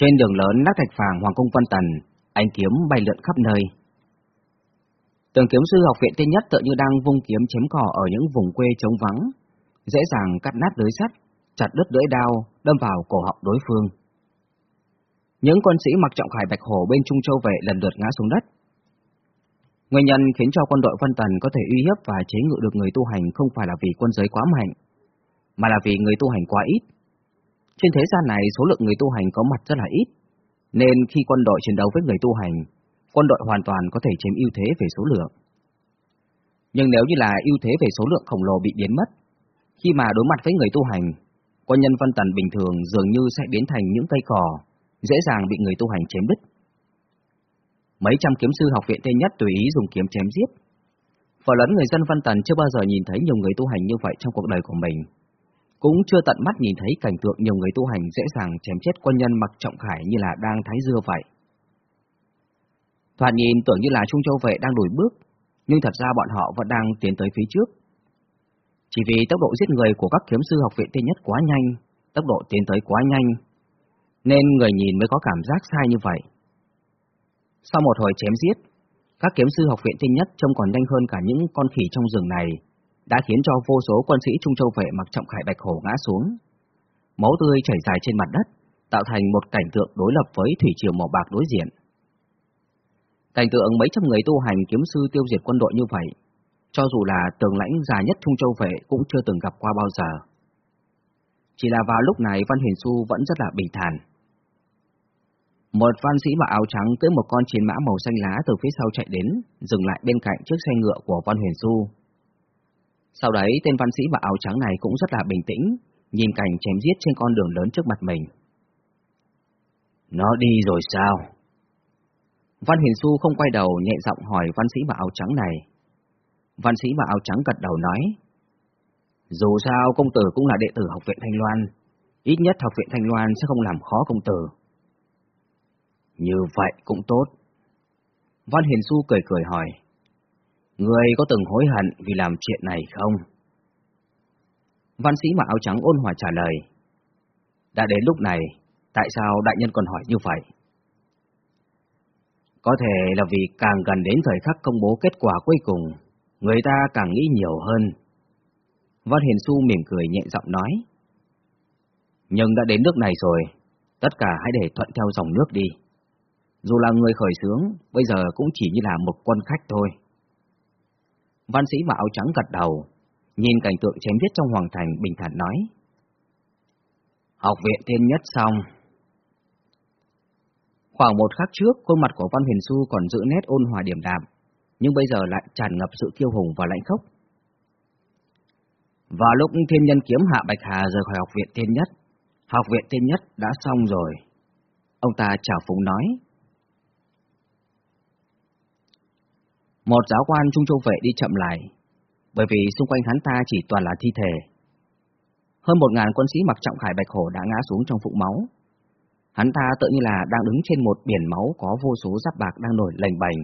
Trên đường lớn nát thạch phàng Hoàng Cung Vân Tần, ánh kiếm bay lượn khắp nơi. Tường kiếm sư học viện tên nhất tự như đang vung kiếm chém cỏ ở những vùng quê trống vắng, dễ dàng cắt nát lưới sắt, chặt đứt lưỡi đao, đâm vào cổ họng đối phương. Những quân sĩ mặc trọng khải bạch hổ bên Trung Châu vệ lần lượt ngã xuống đất. Nguyên nhân khiến cho quân đội Vân Tần có thể uy hiếp và chế ngự được người tu hành không phải là vì quân giới quá mạnh, mà là vì người tu hành quá ít. Trên thế gian này số lượng người tu hành có mặt rất là ít, nên khi quân đội chiến đấu với người tu hành, quân đội hoàn toàn có thể chiếm ưu thế về số lượng. Nhưng nếu như là ưu thế về số lượng khổng lồ bị biến mất, khi mà đối mặt với người tu hành, quân nhân văn Tần bình thường dường như sẽ biến thành những cây cỏ, dễ dàng bị người tu hành chém đứt. Mấy trăm kiếm sư học viện tên nhất tùy ý dùng kiếm chém giết. Phần lớn người dân văn Tần chưa bao giờ nhìn thấy nhiều người tu hành như vậy trong cuộc đời của mình. Cũng chưa tận mắt nhìn thấy cảnh tượng nhiều người tu hành dễ dàng chém chết quân nhân mặc trọng khải như là đang thái dưa vậy. Thoạt nhìn tưởng như là Trung Châu Vệ đang đuổi bước, nhưng thật ra bọn họ vẫn đang tiến tới phía trước. Chỉ vì tốc độ giết người của các kiếm sư học viện tên nhất quá nhanh, tốc độ tiến tới quá nhanh, nên người nhìn mới có cảm giác sai như vậy. Sau một hồi chém giết, các kiếm sư học viện tinh nhất trông còn nhanh hơn cả những con khỉ trong rừng này, đã khiến cho vô số quân sĩ Trung Châu vệ mặc trọng khải bạch hổ ngã xuống. Máu tươi chảy dài trên mặt đất, tạo thành một cảnh tượng đối lập với thủy triều màu bạc đối diện. Cảnh tượng mấy trăm người tu hành kiếm sư tiêu diệt quân đội như vậy, cho dù là tường lãnh già nhất Trung Châu vệ cũng chưa từng gặp qua bao giờ. Chỉ là vào lúc này Văn Huyền Xu vẫn rất là bình thản. Một văn sĩ mặc áo trắng cưỡi một con chiến mã màu xanh lá từ phía sau chạy đến, dừng lại bên cạnh chiếc xe ngựa của Văn Huyền Xu. Sau đấy, tên văn sĩ mặc áo trắng này cũng rất là bình tĩnh, nhìn cảnh chém giết trên con đường lớn trước mặt mình. Nó đi rồi sao? Văn hiền Xu không quay đầu nhẹ giọng hỏi văn sĩ mặc áo trắng này. Văn sĩ mặc áo trắng gật đầu nói. Dù sao công tử cũng là đệ tử học viện Thanh Loan, ít nhất học viện Thanh Loan sẽ không làm khó công tử. Như vậy cũng tốt. Văn Hiền Xu cười cười hỏi. Người có từng hối hận vì làm chuyện này không? Văn sĩ mặc áo trắng ôn hòa trả lời. Đã đến lúc này, tại sao đại nhân còn hỏi như vậy? Có thể là vì càng gần đến thời khắc công bố kết quả cuối cùng, người ta càng nghĩ nhiều hơn. Văn Hiền Xu mỉm cười nhẹ giọng nói. Nhưng đã đến nước này rồi, tất cả hãy để thuận theo dòng nước đi. Dù là người khởi sướng, bây giờ cũng chỉ như là một quân khách thôi. Văn sĩ mặc áo trắng gật đầu, nhìn cảnh tượng chém giết trong hoàng thành bình thản nói. Học viện thiên nhất xong. Khoảng một khắc trước, khuôn mặt của Văn Huyền Xu còn giữ nét ôn hòa điểm đạm, nhưng bây giờ lại tràn ngập sự kiêu hùng và lãnh khốc. Vào lúc thiên nhân kiếm hạ Bạch Hà rời khỏi học viện thiên nhất, học viện thiên nhất đã xong rồi. Ông ta chào phúng nói. Một giáo quan Trung Châu Vệ đi chậm lại, bởi vì xung quanh hắn ta chỉ toàn là thi thể. Hơn một ngàn quân sĩ mặc trọng khải bạch hổ đã ngã xuống trong vũng máu. Hắn ta tự như là đang đứng trên một biển máu có vô số giáp bạc đang nổi lềnh bềnh.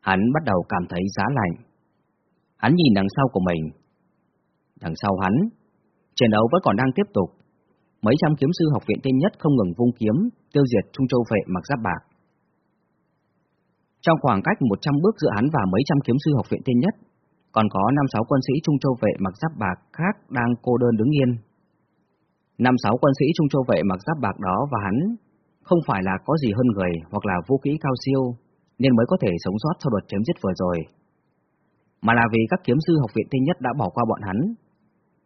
Hắn bắt đầu cảm thấy giá lạnh. Hắn nhìn đằng sau của mình. Đằng sau hắn, chiến đấu vẫn còn đang tiếp tục. Mấy trăm kiếm sư học viện tên nhất không ngừng vung kiếm, tiêu diệt Trung Châu Vệ mặc giáp bạc. Trong khoảng cách 100 bước giữa hắn và mấy trăm kiếm sư học viện tiên nhất, còn có 5-6 quân sĩ Trung Châu vệ mặc giáp bạc khác đang cô đơn đứng yên. 5-6 quân sĩ Trung Châu vệ mặc giáp bạc đó và hắn không phải là có gì hơn người hoặc là vũ kỹ cao siêu nên mới có thể sống sót sau đợt chém giết vừa rồi, mà là vì các kiếm sư học viện tiên nhất đã bỏ qua bọn hắn.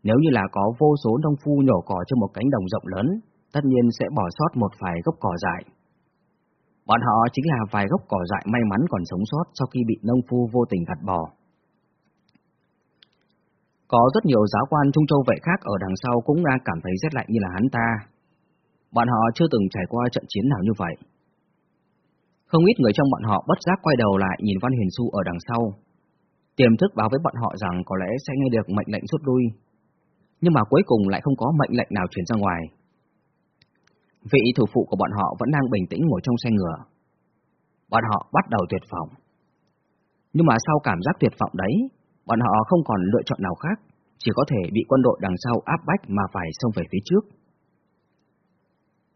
Nếu như là có vô số nông phu nhổ cỏ trên một cánh đồng rộng lớn, tất nhiên sẽ bỏ sót một vài gốc cỏ dại. Bọn họ chính là vài gốc cỏ dại may mắn còn sống sót sau khi bị nông phu vô tình gặt bỏ. Có rất nhiều giáo quan Trung Châu vệ khác ở đằng sau cũng đang cảm thấy rét lạnh như là hắn ta. Bọn họ chưa từng trải qua trận chiến nào như vậy. Không ít người trong bọn họ bất giác quay đầu lại nhìn Văn Hiền Xu ở đằng sau. Tiềm thức báo với bọn họ rằng có lẽ sẽ nghe được mệnh lệnh rút lui. Nhưng mà cuối cùng lại không có mệnh lệnh nào truyền ra ngoài. Vị thủ phụ của bọn họ vẫn đang bình tĩnh ngồi trong xe ngựa. Bọn họ bắt đầu tuyệt vọng. Nhưng mà sau cảm giác tuyệt vọng đấy, bọn họ không còn lựa chọn nào khác, chỉ có thể bị quân đội đằng sau áp bách mà phải xông về phía trước.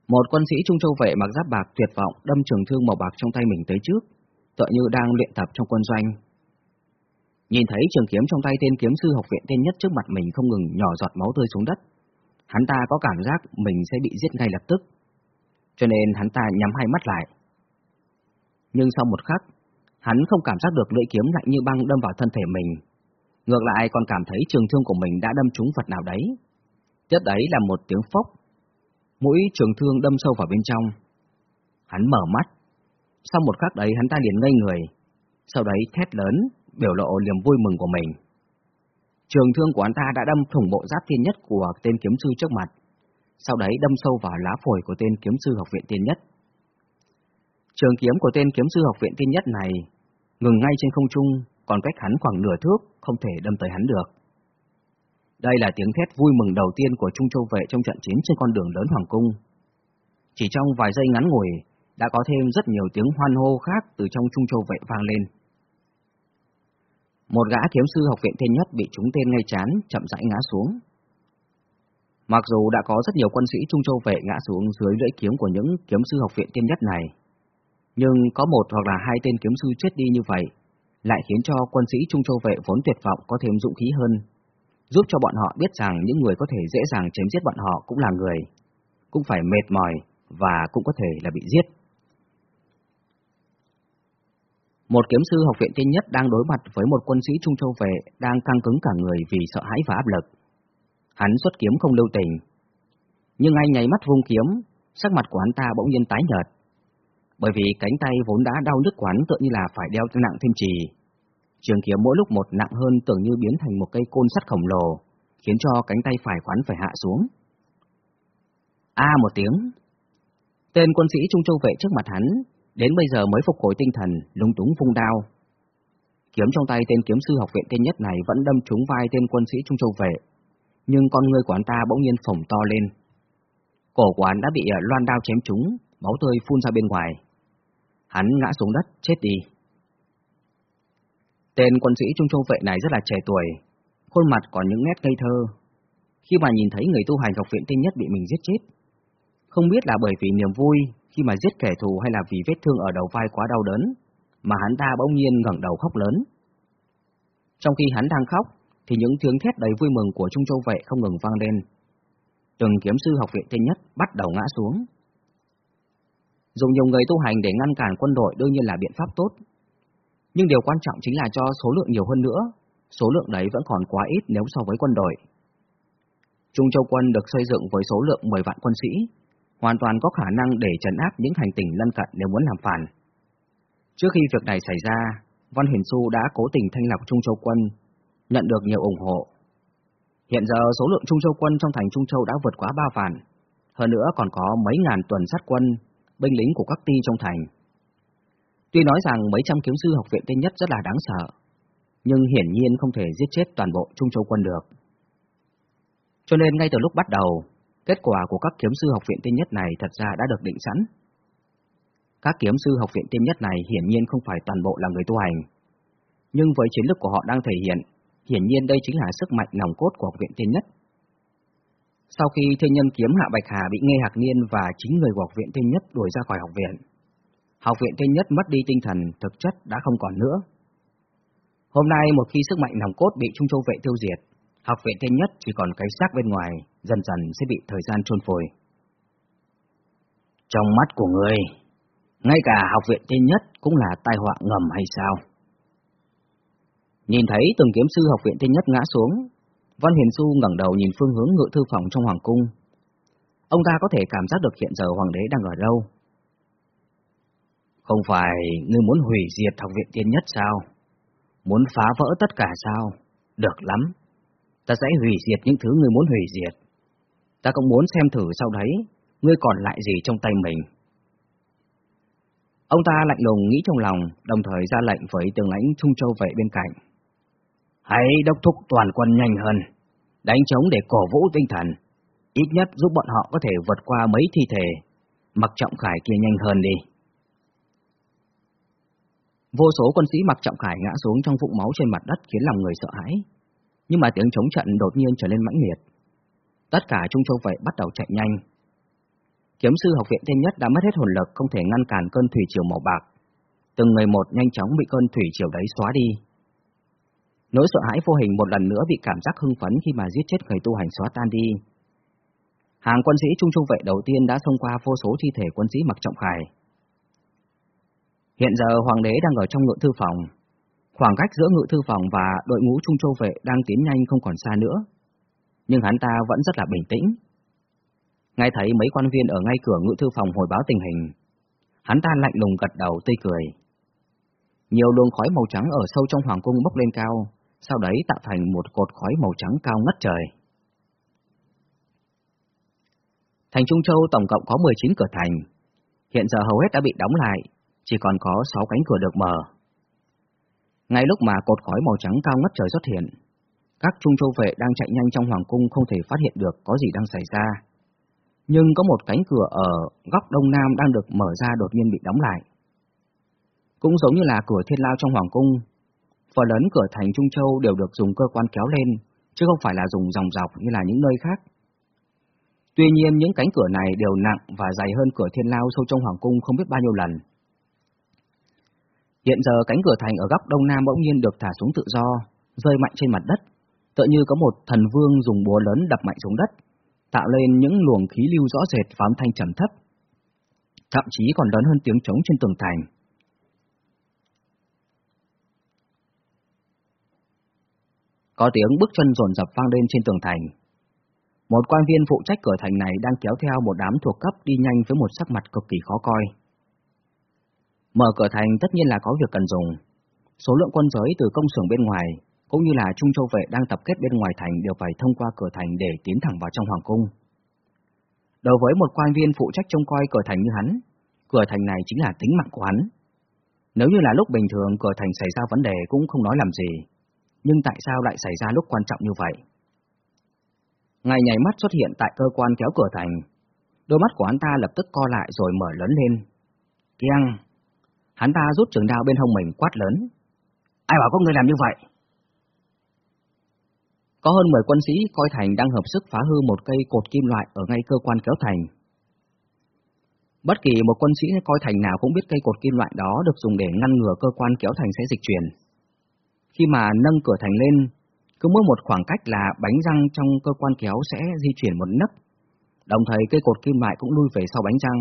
Một quân sĩ Trung Châu vệ mặc giáp bạc tuyệt vọng đâm trường thương màu bạc trong tay mình tới trước, tựa như đang luyện tập trong quân doanh. Nhìn thấy trường kiếm trong tay tên kiếm sư học viện tên nhất trước mặt mình không ngừng nhỏ giọt máu tươi xuống đất, hắn ta có cảm giác mình sẽ bị giết ngay lập tức, cho nên hắn ta nhắm hai mắt lại. Nhưng sau một khắc, hắn không cảm giác được lưỡi kiếm lạnh như băng đâm vào thân thể mình, ngược lại còn cảm thấy trường thương của mình đã đâm trúng vật nào đấy. Tiếp đấy là một tiếng phốc, mũi trường thương đâm sâu vào bên trong. Hắn mở mắt, sau một khắc đấy hắn ta liền ngây người, sau đấy thét lớn, biểu lộ niềm vui mừng của mình. Trường thương của hắn ta đã đâm thủng bộ giáp tiên nhất của tên kiếm sư trước mặt, sau đấy đâm sâu vào lá phổi của tên kiếm sư học viện tiên nhất. Trường kiếm của tên kiếm sư học viện tiên nhất này ngừng ngay trên không trung, còn cách hắn khoảng nửa thước, không thể đâm tới hắn được. Đây là tiếng thét vui mừng đầu tiên của Trung Châu vệ trong trận chiến trên con đường lớn Hoàng Cung. Chỉ trong vài giây ngắn ngủi, đã có thêm rất nhiều tiếng hoan hô khác từ trong Trung Châu vệ vang lên. Một gã kiếm sư học viện thiên nhất bị trúng tên ngay chán, chậm rãi ngã xuống. Mặc dù đã có rất nhiều quân sĩ Trung Châu vệ ngã xuống dưới lưỡi kiếm của những kiếm sư học viện tiên nhất này, nhưng có một hoặc là hai tên kiếm sư chết đi như vậy, lại khiến cho quân sĩ Trung Châu vệ vốn tuyệt vọng có thêm dũng khí hơn, giúp cho bọn họ biết rằng những người có thể dễ dàng chém giết bọn họ cũng là người, cũng phải mệt mỏi và cũng có thể là bị giết. Một kiếm sư học viện tiên nhất đang đối mặt với một quân sĩ Trung Châu vệ đang căng cứng cả người vì sợ hãi và áp lực. Hắn xuất kiếm không lưu tình. Nhưng ngay nháy mắt vung kiếm, sắc mặt của hắn ta bỗng nhiên tái nhợt. Bởi vì cánh tay vốn đã đau nhức quán tựa như là phải đeo nặng thêm trì. Trường kiếm mỗi lúc một nặng hơn tưởng như biến thành một cây côn sắt khổng lồ, khiến cho cánh tay phải quán phải hạ xuống. A à, một tiếng. Tên quân sĩ Trung Châu vệ trước mặt hắn Đến bây giờ mới phục hồi tinh thần, lung túng vung đao. Kiếm trong tay tên kiếm sư học viện tên nhất này vẫn đâm trúng vai tên quân sĩ Trung Châu vệ, nhưng con người của hắn ta bỗng nhiên phồng to lên. Cổ của hắn đã bị ờ, loan đao chém trúng, máu tươi phun ra bên ngoài. Hắn ngã xuống đất, chết đi. Tên quân sĩ Trung Châu vệ này rất là trẻ tuổi, khuôn mặt còn những nét ngây thơ. Khi mà nhìn thấy người tu hành học viện tinh nhất bị mình giết chết, không biết là bởi vì niềm vui khi mà giết kẻ thù hay là vì vết thương ở đầu vai quá đau đớn, mà hắn ta bỗng nhiên ngẩng đầu khóc lớn. Trong khi hắn đang khóc, thì những tiếng thét đầy vui mừng của Trung Châu Vệ không ngừng vang lên. Từng kiếm sư học viện tên nhất bắt đầu ngã xuống. Dùng nhiều người tu hành để ngăn cản quân đội đương nhiên là biện pháp tốt. Nhưng điều quan trọng chính là cho số lượng nhiều hơn nữa, số lượng đấy vẫn còn quá ít nếu so với quân đội. Trung Châu quân được xây dựng với số lượng 10 vạn quân sĩ, hoàn toàn có khả năng để trấn áp những hành tinh lân cận nếu muốn làm phản. Trước khi việc này xảy ra, Văn Huyền Xu đã cố tình thanh lọc Trung Châu quân, nhận được nhiều ủng hộ. Hiện giờ số lượng Trung Châu quân trong thành Trung Châu đã vượt quá ba vạn, hơn nữa còn có mấy ngàn tuần sát quân, binh lính của các ty trong thành. Tuy nói rằng mấy trăm kiếm sư học viện tên nhất rất là đáng sợ, nhưng hiển nhiên không thể giết chết toàn bộ Trung Châu quân được. Cho nên ngay từ lúc bắt đầu, Kết quả của các kiếm sư học viện tiên nhất này thật ra đã được định sẵn. Các kiếm sư học viện tiên nhất này hiển nhiên không phải toàn bộ là người tu hành. Nhưng với chiến lược của họ đang thể hiện, hiển nhiên đây chính là sức mạnh nòng cốt của học viện tiên nhất. Sau khi thiên nhân kiếm Hạ Bạch Hà bị Nghe Hạc Niên và chính người của học viện tiên nhất đuổi ra khỏi học viện, học viện tiên nhất mất đi tinh thần thực chất đã không còn nữa. Hôm nay một khi sức mạnh nòng cốt bị Trung Châu vệ tiêu diệt, học viện tiên nhất chỉ còn cái xác bên ngoài, dần dần sẽ bị thời gian trôn phổi. Trong mắt của người, ngay cả học viện tiên nhất cũng là tai họa ngầm hay sao? Nhìn thấy từng kiếm sư học viện tiên nhất ngã xuống, Văn Hiền Du ngẩng đầu nhìn phương hướng ngự thư phòng trong hoàng cung. Ông ta có thể cảm giác được hiện giờ hoàng đế đang ở đâu. Không phải ngươi muốn hủy diệt học viện tiên nhất sao? Muốn phá vỡ tất cả sao? Được lắm. Ta sẽ hủy diệt những thứ ngươi muốn hủy diệt ta cũng muốn xem thử sau đấy, ngươi còn lại gì trong tay mình. Ông ta lạnh lùng nghĩ trong lòng, đồng thời ra lệnh với tướng lãnh Trung Châu vệ bên cạnh. Hãy đốc thúc toàn quân nhanh hơn, đánh chống để cổ vũ tinh thần, ít nhất giúp bọn họ có thể vượt qua mấy thi thể, mặc trọng khải kia nhanh hơn đi. Vô số quân sĩ mặc trọng khải ngã xuống trong vũng máu trên mặt đất khiến lòng người sợ hãi, nhưng mà tiếng chống trận đột nhiên trở nên mãnh liệt tất cả Trung Châu vậy bắt đầu chạy nhanh. Kiếm sư học viện tên nhất đã mất hết hồn lực không thể ngăn cản cơn thủy triều màu bạc. Từng người một nhanh chóng bị cơn thủy triều đấy xóa đi. Nỗi sợ hãi vô hình một lần nữa bị cảm giác hưng phấn khi mà giết chết người tu hành xóa tan đi. Hàng quân sĩ trung trung vệ đầu tiên đã xông qua vô số thi thể quân sĩ mặc trọng khải. Hiện giờ hoàng đế đang ở trong ngự thư phòng. Khoảng cách giữa ngự thư phòng và đội ngũ trung châu vệ đang tiến nhanh không còn xa nữa. Nhưng hắn ta vẫn rất là bình tĩnh. Ngay thấy mấy quan viên ở ngay cửa ngự thư phòng hồi báo tình hình. Hắn ta lạnh lùng gật đầu tươi cười. Nhiều luồng khói màu trắng ở sâu trong hoàng cung bốc lên cao, sau đấy tạo thành một cột khói màu trắng cao ngất trời. Thành Trung Châu tổng cộng có 19 cửa thành, hiện giờ hầu hết đã bị đóng lại, chỉ còn có 6 cánh cửa được mở. Ngay lúc mà cột khói màu trắng cao ngất trời xuất hiện, các Trung Châu vệ đang chạy nhanh trong hoàng cung không thể phát hiện được có gì đang xảy ra. Nhưng có một cánh cửa ở góc đông nam đang được mở ra đột nhiên bị đóng lại. Cũng giống như là cửa thiên lao trong hoàng cung, phần lớn cửa thành Trung Châu đều được dùng cơ quan kéo lên, chứ không phải là dùng dòng dọc như là những nơi khác. Tuy nhiên những cánh cửa này đều nặng và dày hơn cửa thiên lao sâu trong hoàng cung không biết bao nhiêu lần. Hiện giờ cánh cửa thành ở góc đông nam bỗng nhiên được thả xuống tự do, rơi mạnh trên mặt đất, tựa như có một thần vương dùng búa lớn đập mạnh xuống đất, tạo lên những luồng khí lưu rõ rệt và âm thanh trầm thấp, thậm chí còn lớn hơn tiếng trống trên tường thành. Có tiếng bước chân rồn rập vang lên trên tường thành. Một quan viên phụ trách cửa thành này đang kéo theo một đám thuộc cấp đi nhanh với một sắc mặt cực kỳ khó coi. Mở cửa thành tất nhiên là có việc cần dùng. Số lượng quân giới từ công xưởng bên ngoài, cũng như là trung châu vệ đang tập kết bên ngoài thành đều phải thông qua cửa thành để tiến thẳng vào trong hoàng cung. Đối với một quan viên phụ trách trông coi cửa thành như hắn, cửa thành này chính là tính mạng của hắn. Nếu như là lúc bình thường cửa thành xảy ra vấn đề cũng không nói làm gì, nhưng tại sao lại xảy ra lúc quan trọng như vậy? Ngay nhảy mắt xuất hiện tại cơ quan kéo cửa thành, đôi mắt của hắn ta lập tức co lại rồi mở lớn lên. Kiang! Hắn ta rút trường đao bên hông mình quát lớn. Ai bảo có người làm như vậy? Có hơn 10 quân sĩ coi thành đang hợp sức phá hư một cây cột kim loại ở ngay cơ quan kéo thành. Bất kỳ một quân sĩ coi thành nào cũng biết cây cột kim loại đó được dùng để ngăn ngừa cơ quan kéo thành sẽ dịch chuyển. Khi mà nâng cửa thành lên, cứ mỗi một khoảng cách là bánh răng trong cơ quan kéo sẽ di chuyển một nấc, đồng thời cây cột kim loại cũng lui về sau bánh răng.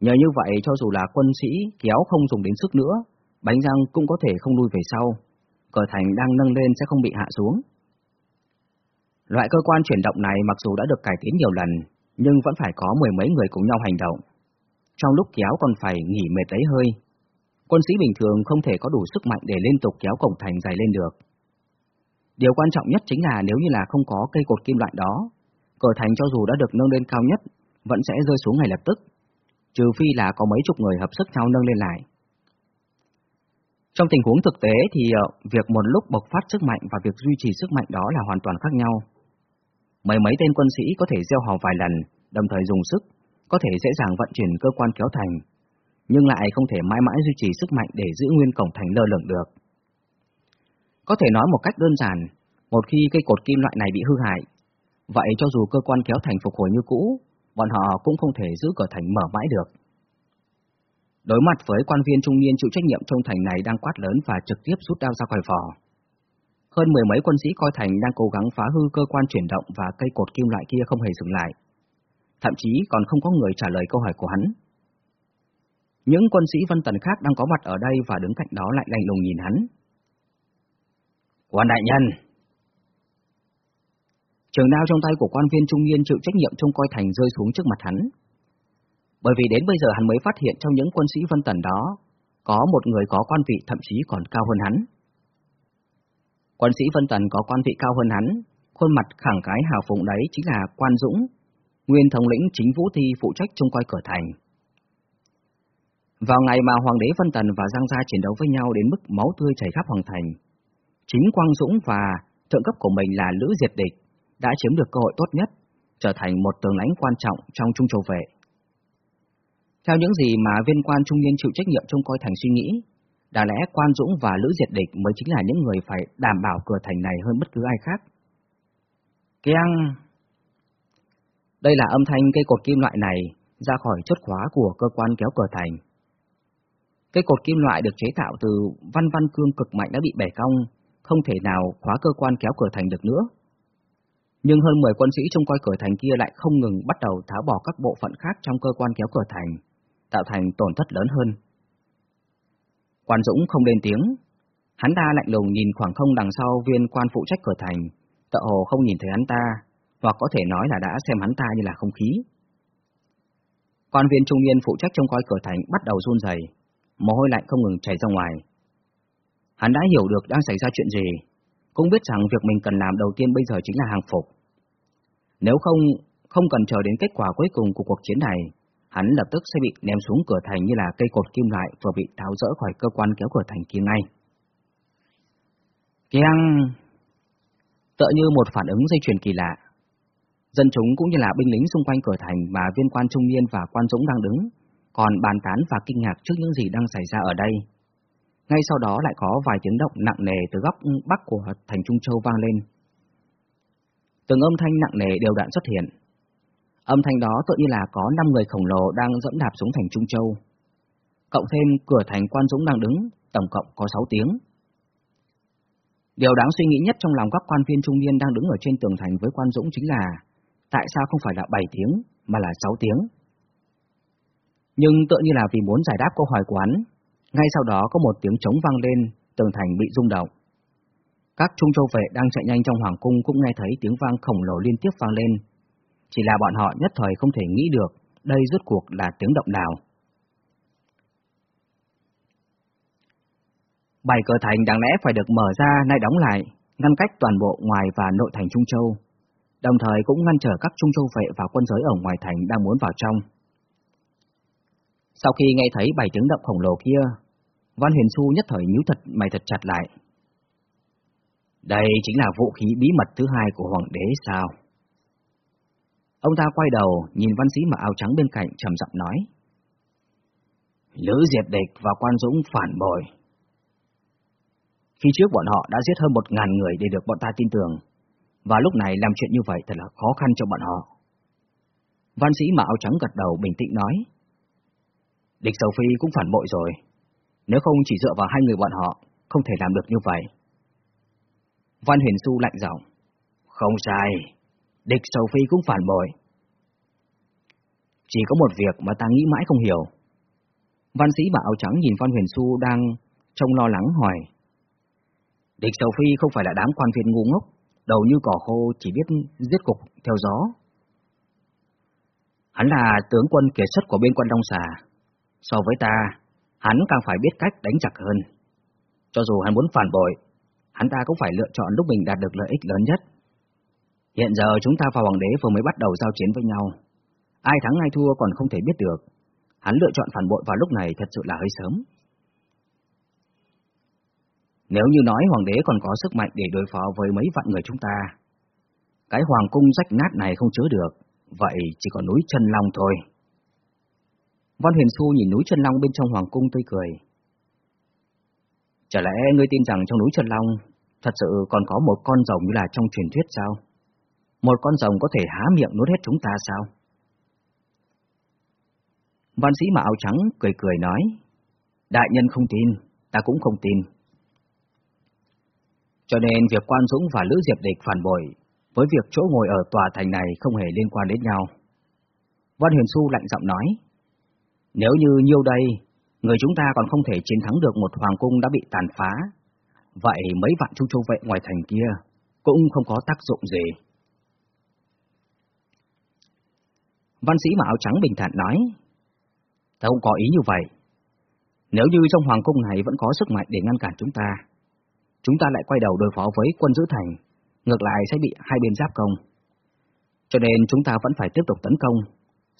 Nhờ như vậy cho dù là quân sĩ kéo không dùng đến sức nữa, bánh răng cũng có thể không lui về sau, cửa thành đang nâng lên sẽ không bị hạ xuống. Loại cơ quan chuyển động này mặc dù đã được cải tiến nhiều lần, nhưng vẫn phải có mười mấy người cùng nhau hành động. Trong lúc kéo còn phải nghỉ mệt lấy hơi. Quân sĩ bình thường không thể có đủ sức mạnh để liên tục kéo cổng thành dày lên được. Điều quan trọng nhất chính là nếu như là không có cây cột kim loại đó, cửa thành cho dù đã được nâng lên cao nhất, vẫn sẽ rơi xuống ngay lập tức, trừ phi là có mấy chục người hợp sức nhau nâng lên lại. Trong tình huống thực tế thì ờ, việc một lúc bộc phát sức mạnh và việc duy trì sức mạnh đó là hoàn toàn khác nhau. Mấy mấy tên quân sĩ có thể gieo hò vài lần, đồng thời dùng sức, có thể dễ dàng vận chuyển cơ quan kéo thành, nhưng lại không thể mãi mãi duy trì sức mạnh để giữ nguyên cổng thành lơ lửng được. Có thể nói một cách đơn giản, một khi cây cột kim loại này bị hư hại, vậy cho dù cơ quan kéo thành phục hồi như cũ, bọn họ cũng không thể giữ cửa thành mở mãi được. Đối mặt với quan viên trung niên chịu trách nhiệm trong thành này đang quát lớn và trực tiếp rút đao ra khỏi vỏ. Hơn mười mấy quân sĩ coi thành đang cố gắng phá hư cơ quan chuyển động và cây cột kim loại kia không hề dừng lại. Thậm chí còn không có người trả lời câu hỏi của hắn. Những quân sĩ Vân Tần khác đang có mặt ở đây và đứng cạnh đó lại lạnh lùng nhìn hắn. Quan đại nhân! Trường đao trong tay của quan viên trung niên chịu trách nhiệm trông coi thành rơi xuống trước mặt hắn. Bởi vì đến bây giờ hắn mới phát hiện trong những quân sĩ Vân Tần đó, có một người có quan vị thậm chí còn cao hơn hắn. Quân sĩ Vân Tần có quan vị cao hơn hắn, khuôn mặt khẳng cái hào phụng đấy chính là Quan Dũng, nguyên thống lĩnh chính vũ thi phụ trách trông coi cửa thành. Vào ngày mà Hoàng đế Vân Tần và Giang Gia chiến đấu với nhau đến mức máu tươi chảy khắp hoàng thành, chính Quang Dũng và thượng cấp của mình là Lữ Diệt Địch đã chiếm được cơ hội tốt nhất, trở thành một tướng lãnh quan trọng trong Trung Châu Vệ. Theo những gì mà viên quan trung niên chịu trách nhiệm trông coi thành suy nghĩ, đáng lẽ Quan Dũng và Lữ Diệt Địch mới chính là những người phải đảm bảo cửa thành này hơn bất cứ ai khác. Keng! Đây là âm thanh cây cột kim loại này, ra khỏi chốt khóa của cơ quan kéo cửa thành cái cột kim loại được chế tạo từ văn văn cương cực mạnh đã bị bẻ cong, không thể nào khóa cơ quan kéo cửa thành được nữa. Nhưng hơn 10 quân sĩ trông coi cửa thành kia lại không ngừng bắt đầu tháo bỏ các bộ phận khác trong cơ quan kéo cửa thành, tạo thành tổn thất lớn hơn. Quan Dũng không lên tiếng, hắn ta lạnh lùng nhìn khoảng không đằng sau viên quan phụ trách cửa thành, tợ hồ không nhìn thấy hắn ta, hoặc có thể nói là đã xem hắn ta như là không khí. Quan viên trung niên phụ trách trông coi cửa thành bắt đầu run rẩy, mồ hôi lạnh không ngừng chảy ra ngoài. Hắn đã hiểu được đang xảy ra chuyện gì, cũng biết rằng việc mình cần làm đầu tiên bây giờ chính là hàng phục. Nếu không, không cần chờ đến kết quả cuối cùng của cuộc chiến này, hắn lập tức sẽ bị ném xuống cửa thành như là cây cột kim loại vừa bị tháo rỡ khỏi cơ quan kéo cửa thành kia ngay. Keng! Tựa như một phản ứng dây chuyền kỳ lạ. Dân chúng cũng như là binh lính xung quanh cửa thành mà viên quan trung niên và quan dũng đang đứng, còn bàn tán và kinh ngạc trước những gì đang xảy ra ở đây. Ngay sau đó lại có vài tiếng động nặng nề từ góc bắc của thành Trung Châu vang lên. Từng âm thanh nặng nề đều đặn xuất hiện. Âm thanh đó tự như là có 5 người khổng lồ đang dẫm đạp xuống thành Trung Châu. Cộng thêm cửa thành quan dũng đang đứng, tổng cộng có 6 tiếng. Điều đáng suy nghĩ nhất trong lòng các quan viên trung niên đang đứng ở trên tường thành với quan dũng chính là tại sao không phải là 7 tiếng mà là 6 tiếng. Nhưng tựa như là vì muốn giải đáp câu hỏi của hắn, ngay sau đó có một tiếng trống vang lên, tường thành bị rung động. Các trung châu vệ đang chạy nhanh trong hoàng cung cũng nghe thấy tiếng vang khổng lồ liên tiếp vang lên. Chỉ là bọn họ nhất thời không thể nghĩ được đây rốt cuộc là tiếng động nào. Bảy cửa thành đáng lẽ phải được mở ra nay đóng lại, ngăn cách toàn bộ ngoài và nội thành Trung Châu, đồng thời cũng ngăn trở các Trung Châu vệ và quân giới ở ngoài thành đang muốn vào trong. Sau khi nghe thấy bảy tiếng động khổng lồ kia, Văn Huyền Xu nhất thời nhíu thật mày thật chặt lại. Đây chính là vũ khí bí mật thứ hai của Hoàng đế sao? Ông ta quay đầu, nhìn văn sĩ mặc áo trắng bên cạnh trầm giọng nói. Lữ diệt địch và quan dũng phản bội. Khi trước bọn họ đã giết hơn một ngàn người để được bọn ta tin tưởng, và lúc này làm chuyện như vậy thật là khó khăn cho bọn họ. Văn sĩ mặc áo trắng gật đầu bình tĩnh nói. Địch Sầu Phi cũng phản bội rồi. Nếu không chỉ dựa vào hai người bọn họ, không thể làm được như vậy. Văn Huyền Xu lạnh giọng. Không sai, địch Sầu Phi cũng phản bội. Chỉ có một việc mà ta nghĩ mãi không hiểu. Văn sĩ mặc áo trắng nhìn Văn Huyền Xu đang trông lo lắng hỏi. Địch Sầu Phi không phải là đám quan viên ngu ngốc, đầu như cỏ khô chỉ biết giết cục theo gió. Hắn là tướng quân kiệt xuất của bên quân Đông Xà, So với ta, hắn càng phải biết cách đánh chặt hơn. Cho dù hắn muốn phản bội, hắn ta cũng phải lựa chọn lúc mình đạt được lợi ích lớn nhất. Hiện giờ chúng ta và Hoàng đế vừa mới bắt đầu giao chiến với nhau. Ai thắng ai thua còn không thể biết được. Hắn lựa chọn phản bội vào lúc này thật sự là hơi sớm. Nếu như nói Hoàng đế còn có sức mạnh để đối phó với mấy vạn người chúng ta, cái Hoàng cung rách nát này không chứa được, vậy chỉ còn núi chân long thôi. Văn Huyền Xu nhìn núi Trân Long bên trong Hoàng Cung tươi cười. Chả lẽ ngươi tin rằng trong núi Trân Long thật sự còn có một con rồng như là trong truyền thuyết sao? Một con rồng có thể há miệng nuốt hết chúng ta sao? Văn sĩ mà áo trắng cười cười nói, đại nhân không tin, ta cũng không tin. Cho nên việc quan dũng và Lữ Diệp Địch phản bội với việc chỗ ngồi ở tòa thành này không hề liên quan đến nhau. Văn Huyền Xu lạnh giọng nói, nếu như nhiêu đây, người chúng ta còn không thể chiến thắng được một hoàng cung đã bị tàn phá, vậy mấy vạn trung châu vệ ngoài thành kia cũng không có tác dụng gì. Văn sĩ mà áo trắng bình thản nói, ta không có ý như vậy. Nếu như trong hoàng cung này vẫn có sức mạnh để ngăn cản chúng ta, chúng ta lại quay đầu đối phó với quân giữ thành, ngược lại sẽ bị hai bên giáp công. Cho nên chúng ta vẫn phải tiếp tục tấn công,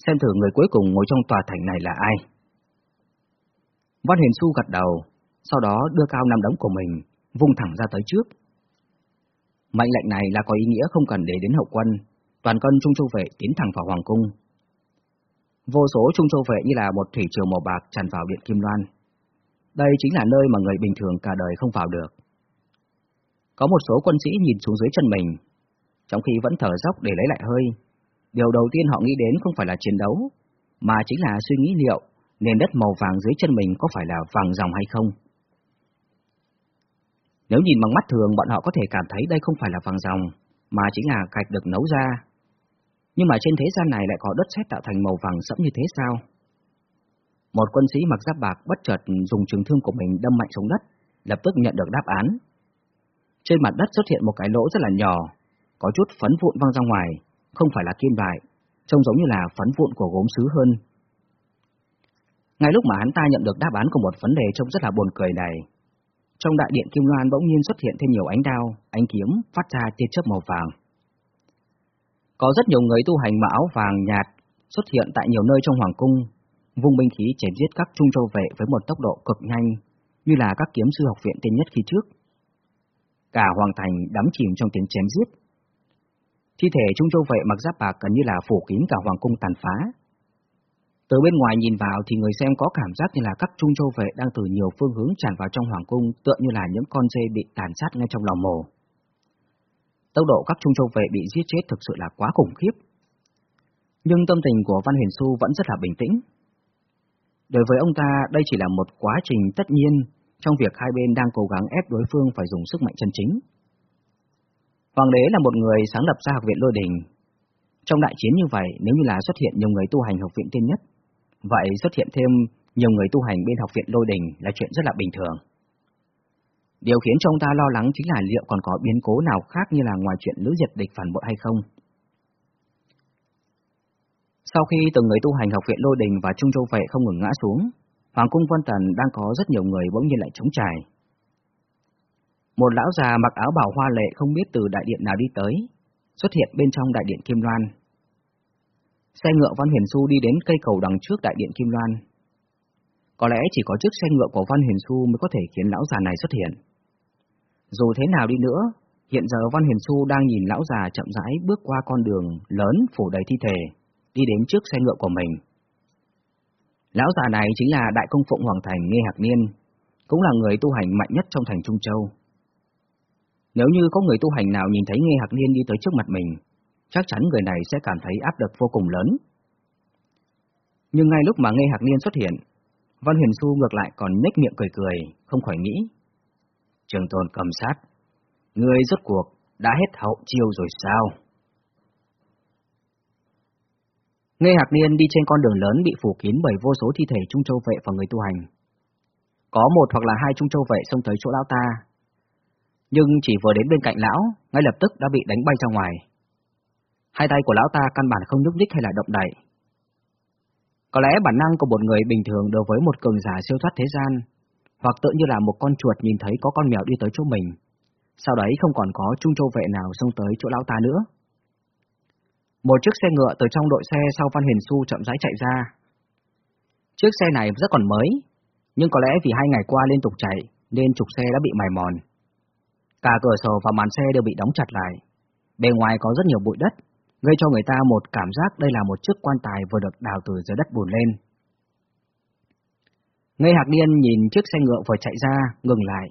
xem thử người cuối cùng ngồi trong tòa thành này là ai. Văn Hiền Xu gật đầu, sau đó đưa cao năm đống của mình, vung thẳng ra tới trước. Mệnh lệnh này là có ý nghĩa không cần để đến hậu quân, toàn cân Trung Châu Vệ tiến thẳng vào Hoàng Cung. Vô số Trung Châu Vệ như là một thủy triều màu bạc tràn vào Điện Kim Loan. Đây chính là nơi mà người bình thường cả đời không vào được. Có một số quân sĩ nhìn xuống dưới chân mình, trong khi vẫn thở dốc để lấy lại hơi, Điều đầu tiên họ nghĩ đến không phải là chiến đấu, mà chính là suy nghĩ liệu nền đất màu vàng dưới chân mình có phải là vàng dòng hay không. Nếu nhìn bằng mắt thường bọn họ có thể cảm thấy đây không phải là vàng dòng, mà chính là gạch được nấu ra. Nhưng mà trên thế gian này lại có đất sét tạo thành màu vàng sẫm như thế sao? Một quân sĩ mặc giáp bạc bất chợt dùng trường thương của mình đâm mạnh xuống đất, lập tức nhận được đáp án. Trên mặt đất xuất hiện một cái lỗ rất là nhỏ, có chút phấn vụn văng ra ngoài, không phải là kim loại, trông giống như là phấn vụn của gốm sứ hơn. Ngay lúc mà hắn ta nhận được đáp án của một vấn đề trông rất là buồn cười này, trong đại điện Kim Loan bỗng nhiên xuất hiện thêm nhiều ánh đao, ánh kiếm phát ra tia chớp màu vàng. Có rất nhiều người tu hành mà áo vàng nhạt xuất hiện tại nhiều nơi trong hoàng cung, vung binh khí chém giết các trung châu vệ với một tốc độ cực nhanh, như là các kiếm sư học viện tiên nhất khi trước. Cả hoàng thành đắm chìm trong tiếng chém giết. Thi thể trung châu vệ mặc giáp bạc gần như là phủ kín cả hoàng cung tàn phá, từ bên ngoài nhìn vào thì người xem có cảm giác như là các trung châu vệ đang từ nhiều phương hướng tràn vào trong hoàng cung tựa như là những con dê bị tàn sát ngay trong lòng mồ. Tốc độ các trung châu vệ bị giết chết thực sự là quá khủng khiếp. Nhưng tâm tình của Văn Huyền Xu vẫn rất là bình tĩnh. Đối với ông ta, đây chỉ là một quá trình tất nhiên trong việc hai bên đang cố gắng ép đối phương phải dùng sức mạnh chân chính. Hoàng đế là một người sáng lập ra học viện lôi đình. Trong đại chiến như vậy, nếu như là xuất hiện nhiều người tu hành học viện tiên nhất, Vậy xuất hiện thêm nhiều người tu hành bên học viện lôi đình là chuyện rất là bình thường. Điều khiến cho ông ta lo lắng chính là liệu còn có biến cố nào khác như là ngoài chuyện lữ diệt địch phản bội hay không. Sau khi từng người tu hành học viện lôi đình và trung châu vệ không ngừng ngã xuống, Hoàng cung Vân Tần đang có rất nhiều người bỗng nhiên lại chống trải. Một lão già mặc áo bảo hoa lệ không biết từ đại điện nào đi tới, xuất hiện bên trong đại điện Kim Loan. Xe ngựa Văn Huyền Xu đi đến cây cầu đằng trước đại điện Kim Loan. Có lẽ chỉ có chiếc xe ngựa của Văn Huyền Xu mới có thể khiến lão già này xuất hiện. Dù thế nào đi nữa, hiện giờ Văn Huyền Xu đang nhìn lão già chậm rãi bước qua con đường lớn phủ đầy thi thể, đi đến trước xe ngựa của mình. Lão già này chính là Đại Công Phụng Hoàng Thành Nghê Hạc Niên, cũng là người tu hành mạnh nhất trong thành Trung Châu. Nếu như có người tu hành nào nhìn thấy nghe Hạc Niên đi tới trước mặt mình, chắc chắn người này sẽ cảm thấy áp lực vô cùng lớn. Nhưng ngay lúc mà Nghe Hạc Niên xuất hiện, Văn Huyền Xu ngược lại còn nhếch miệng cười cười, không khỏi nghĩ. Trường tồn cầm sát, người rốt cuộc đã hết hậu chiêu rồi sao? Nghe Hạc Niên đi trên con đường lớn bị phủ kín bởi vô số thi thể Trung Châu vệ và người tu hành. Có một hoặc là hai Trung Châu vệ xông tới chỗ lão ta, nhưng chỉ vừa đến bên cạnh lão, ngay lập tức đã bị đánh bay ra ngoài. Hai tay của lão ta căn bản không nhúc nhích hay là động đậy. Có lẽ bản năng của một người bình thường đối với một cường giả siêu thoát thế gian, hoặc tự như là một con chuột nhìn thấy có con mèo đi tới chỗ mình, sau đấy không còn có trung châu vệ nào xông tới chỗ lão ta nữa. Một chiếc xe ngựa từ trong đội xe sau Văn Huyền Xu chậm rãi chạy ra. Chiếc xe này rất còn mới, nhưng có lẽ vì hai ngày qua liên tục chạy nên trục xe đã bị mài mòn. Cả cửa sổ và màn xe đều bị đóng chặt lại. Bên ngoài có rất nhiều bụi đất, gây cho người ta một cảm giác đây là một chiếc quan tài vừa được đào từ dưới đất bùn lên. Ngây Hạc Niên nhìn chiếc xe ngựa vừa chạy ra, ngừng lại,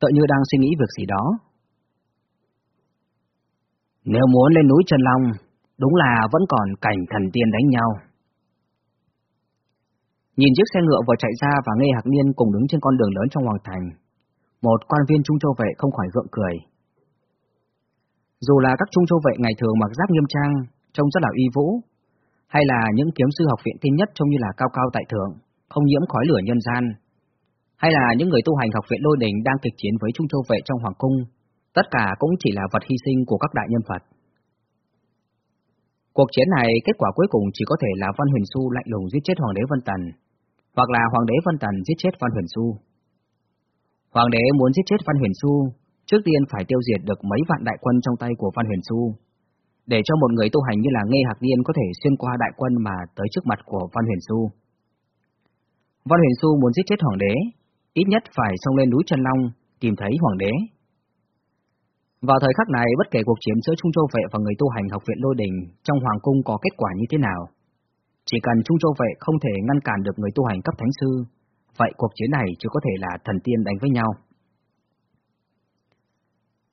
tự như đang suy nghĩ việc gì đó. Nếu muốn lên núi Trần Long, đúng là vẫn còn cảnh thần tiên đánh nhau. Nhìn chiếc xe ngựa vừa chạy ra và Ngây Hạc Niên cùng đứng trên con đường lớn trong Hoàng Thành, một quan viên Trung Châu Vệ không khỏi gượng cười. Dù là các trung châu vệ ngày thường mặc giáp nghiêm trang, trông rất là uy vũ, hay là những kiếm sư học viện tiên nhất trông như là cao cao tại thượng, không nhiễm khói lửa nhân gian, hay là những người tu hành học viện lôi đình đang kịch chiến với trung châu vệ trong hoàng cung, tất cả cũng chỉ là vật hy sinh của các đại nhân Phật. Cuộc chiến này kết quả cuối cùng chỉ có thể là Văn Huyền Xu lạnh lùng giết chết Hoàng đế Vân Tần, hoặc là Hoàng đế Vân Tần giết chết Văn Huyền Xu. Hoàng đế muốn giết chết Văn Huyền Xu Trước tiên phải tiêu diệt được mấy vạn đại quân trong tay của Văn Huyền Xu, để cho một người tu hành như là Nghe Hạc Niên có thể xuyên qua đại quân mà tới trước mặt của Văn Huyền Xu. Văn Huyền Xu muốn giết chết hoàng đế, ít nhất phải xông lên núi Trần Long tìm thấy hoàng đế. Vào thời khắc này, bất kể cuộc chiến giữa Trung Châu Vệ và người tu hành học viện Lôi Đình trong Hoàng Cung có kết quả như thế nào, chỉ cần Trung Châu Vệ không thể ngăn cản được người tu hành cấp thánh sư, vậy cuộc chiến này chưa có thể là thần tiên đánh với nhau.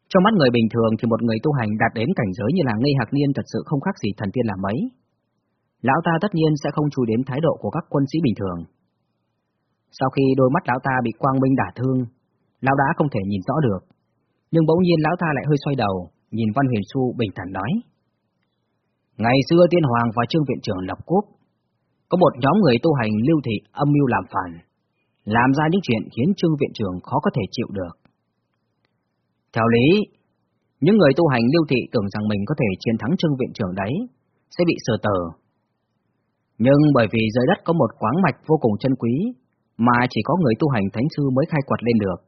Trong mắt người bình thường thì một người tu hành đạt đến cảnh giới như là ngây hạc niên thật sự không khác gì thần tiên là mấy. lão ta tất nhiên sẽ không chú đến thái độ của các quân sĩ bình thường. Sau khi đôi mắt lão ta bị quang minh đả thương, lão đã không thể nhìn rõ được, nhưng bỗng nhiên lão ta lại hơi xoay đầu, nhìn Văn Huyền Xu bình thản nói. Ngày xưa tiên hoàng và trương viện trưởng lập quốc, có một nhóm người tu hành lưu thị âm mưu làm phản, làm ra những chuyện khiến trương viện trưởng khó có thể chịu được. Theo lý, những người tu hành lưu thị tưởng rằng mình có thể chiến thắng trương viện trưởng đấy, sẽ bị sờ tờ. Nhưng bởi vì dưới đất có một quáng mạch vô cùng chân quý, mà chỉ có người tu hành thánh sư mới khai quật lên được.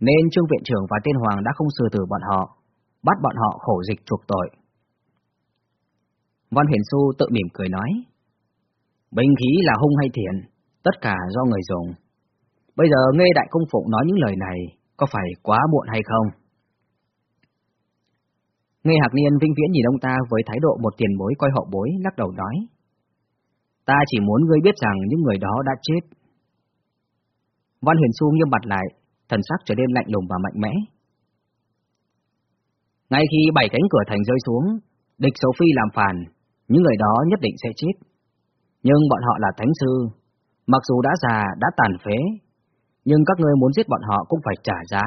Nên trương viện trưởng và tiên hoàng đã không sửa tử bọn họ, bắt bọn họ khổ dịch chuộc tội. Văn Huyền Xu tự mỉm cười nói, Binh khí là hung hay thiện, tất cả do người dùng. Bây giờ nghe Đại Công Phụng nói những lời này, có phải quá muộn hay không? Nghe Hạc Niên vinh viễn nhìn ông ta với thái độ một tiền bối coi hậu bối, lắc đầu nói. Ta chỉ muốn ngươi biết rằng những người đó đã chết. Văn Huyền Xu nghiêm mặt lại, thần sắc trở nên lạnh lùng và mạnh mẽ. Ngay khi bảy cánh cửa thành rơi xuống, địch xấu phi làm phản, những người đó nhất định sẽ chết. Nhưng bọn họ là thánh sư, mặc dù đã già, đã tàn phế, nhưng các ngươi muốn giết bọn họ cũng phải trả giá.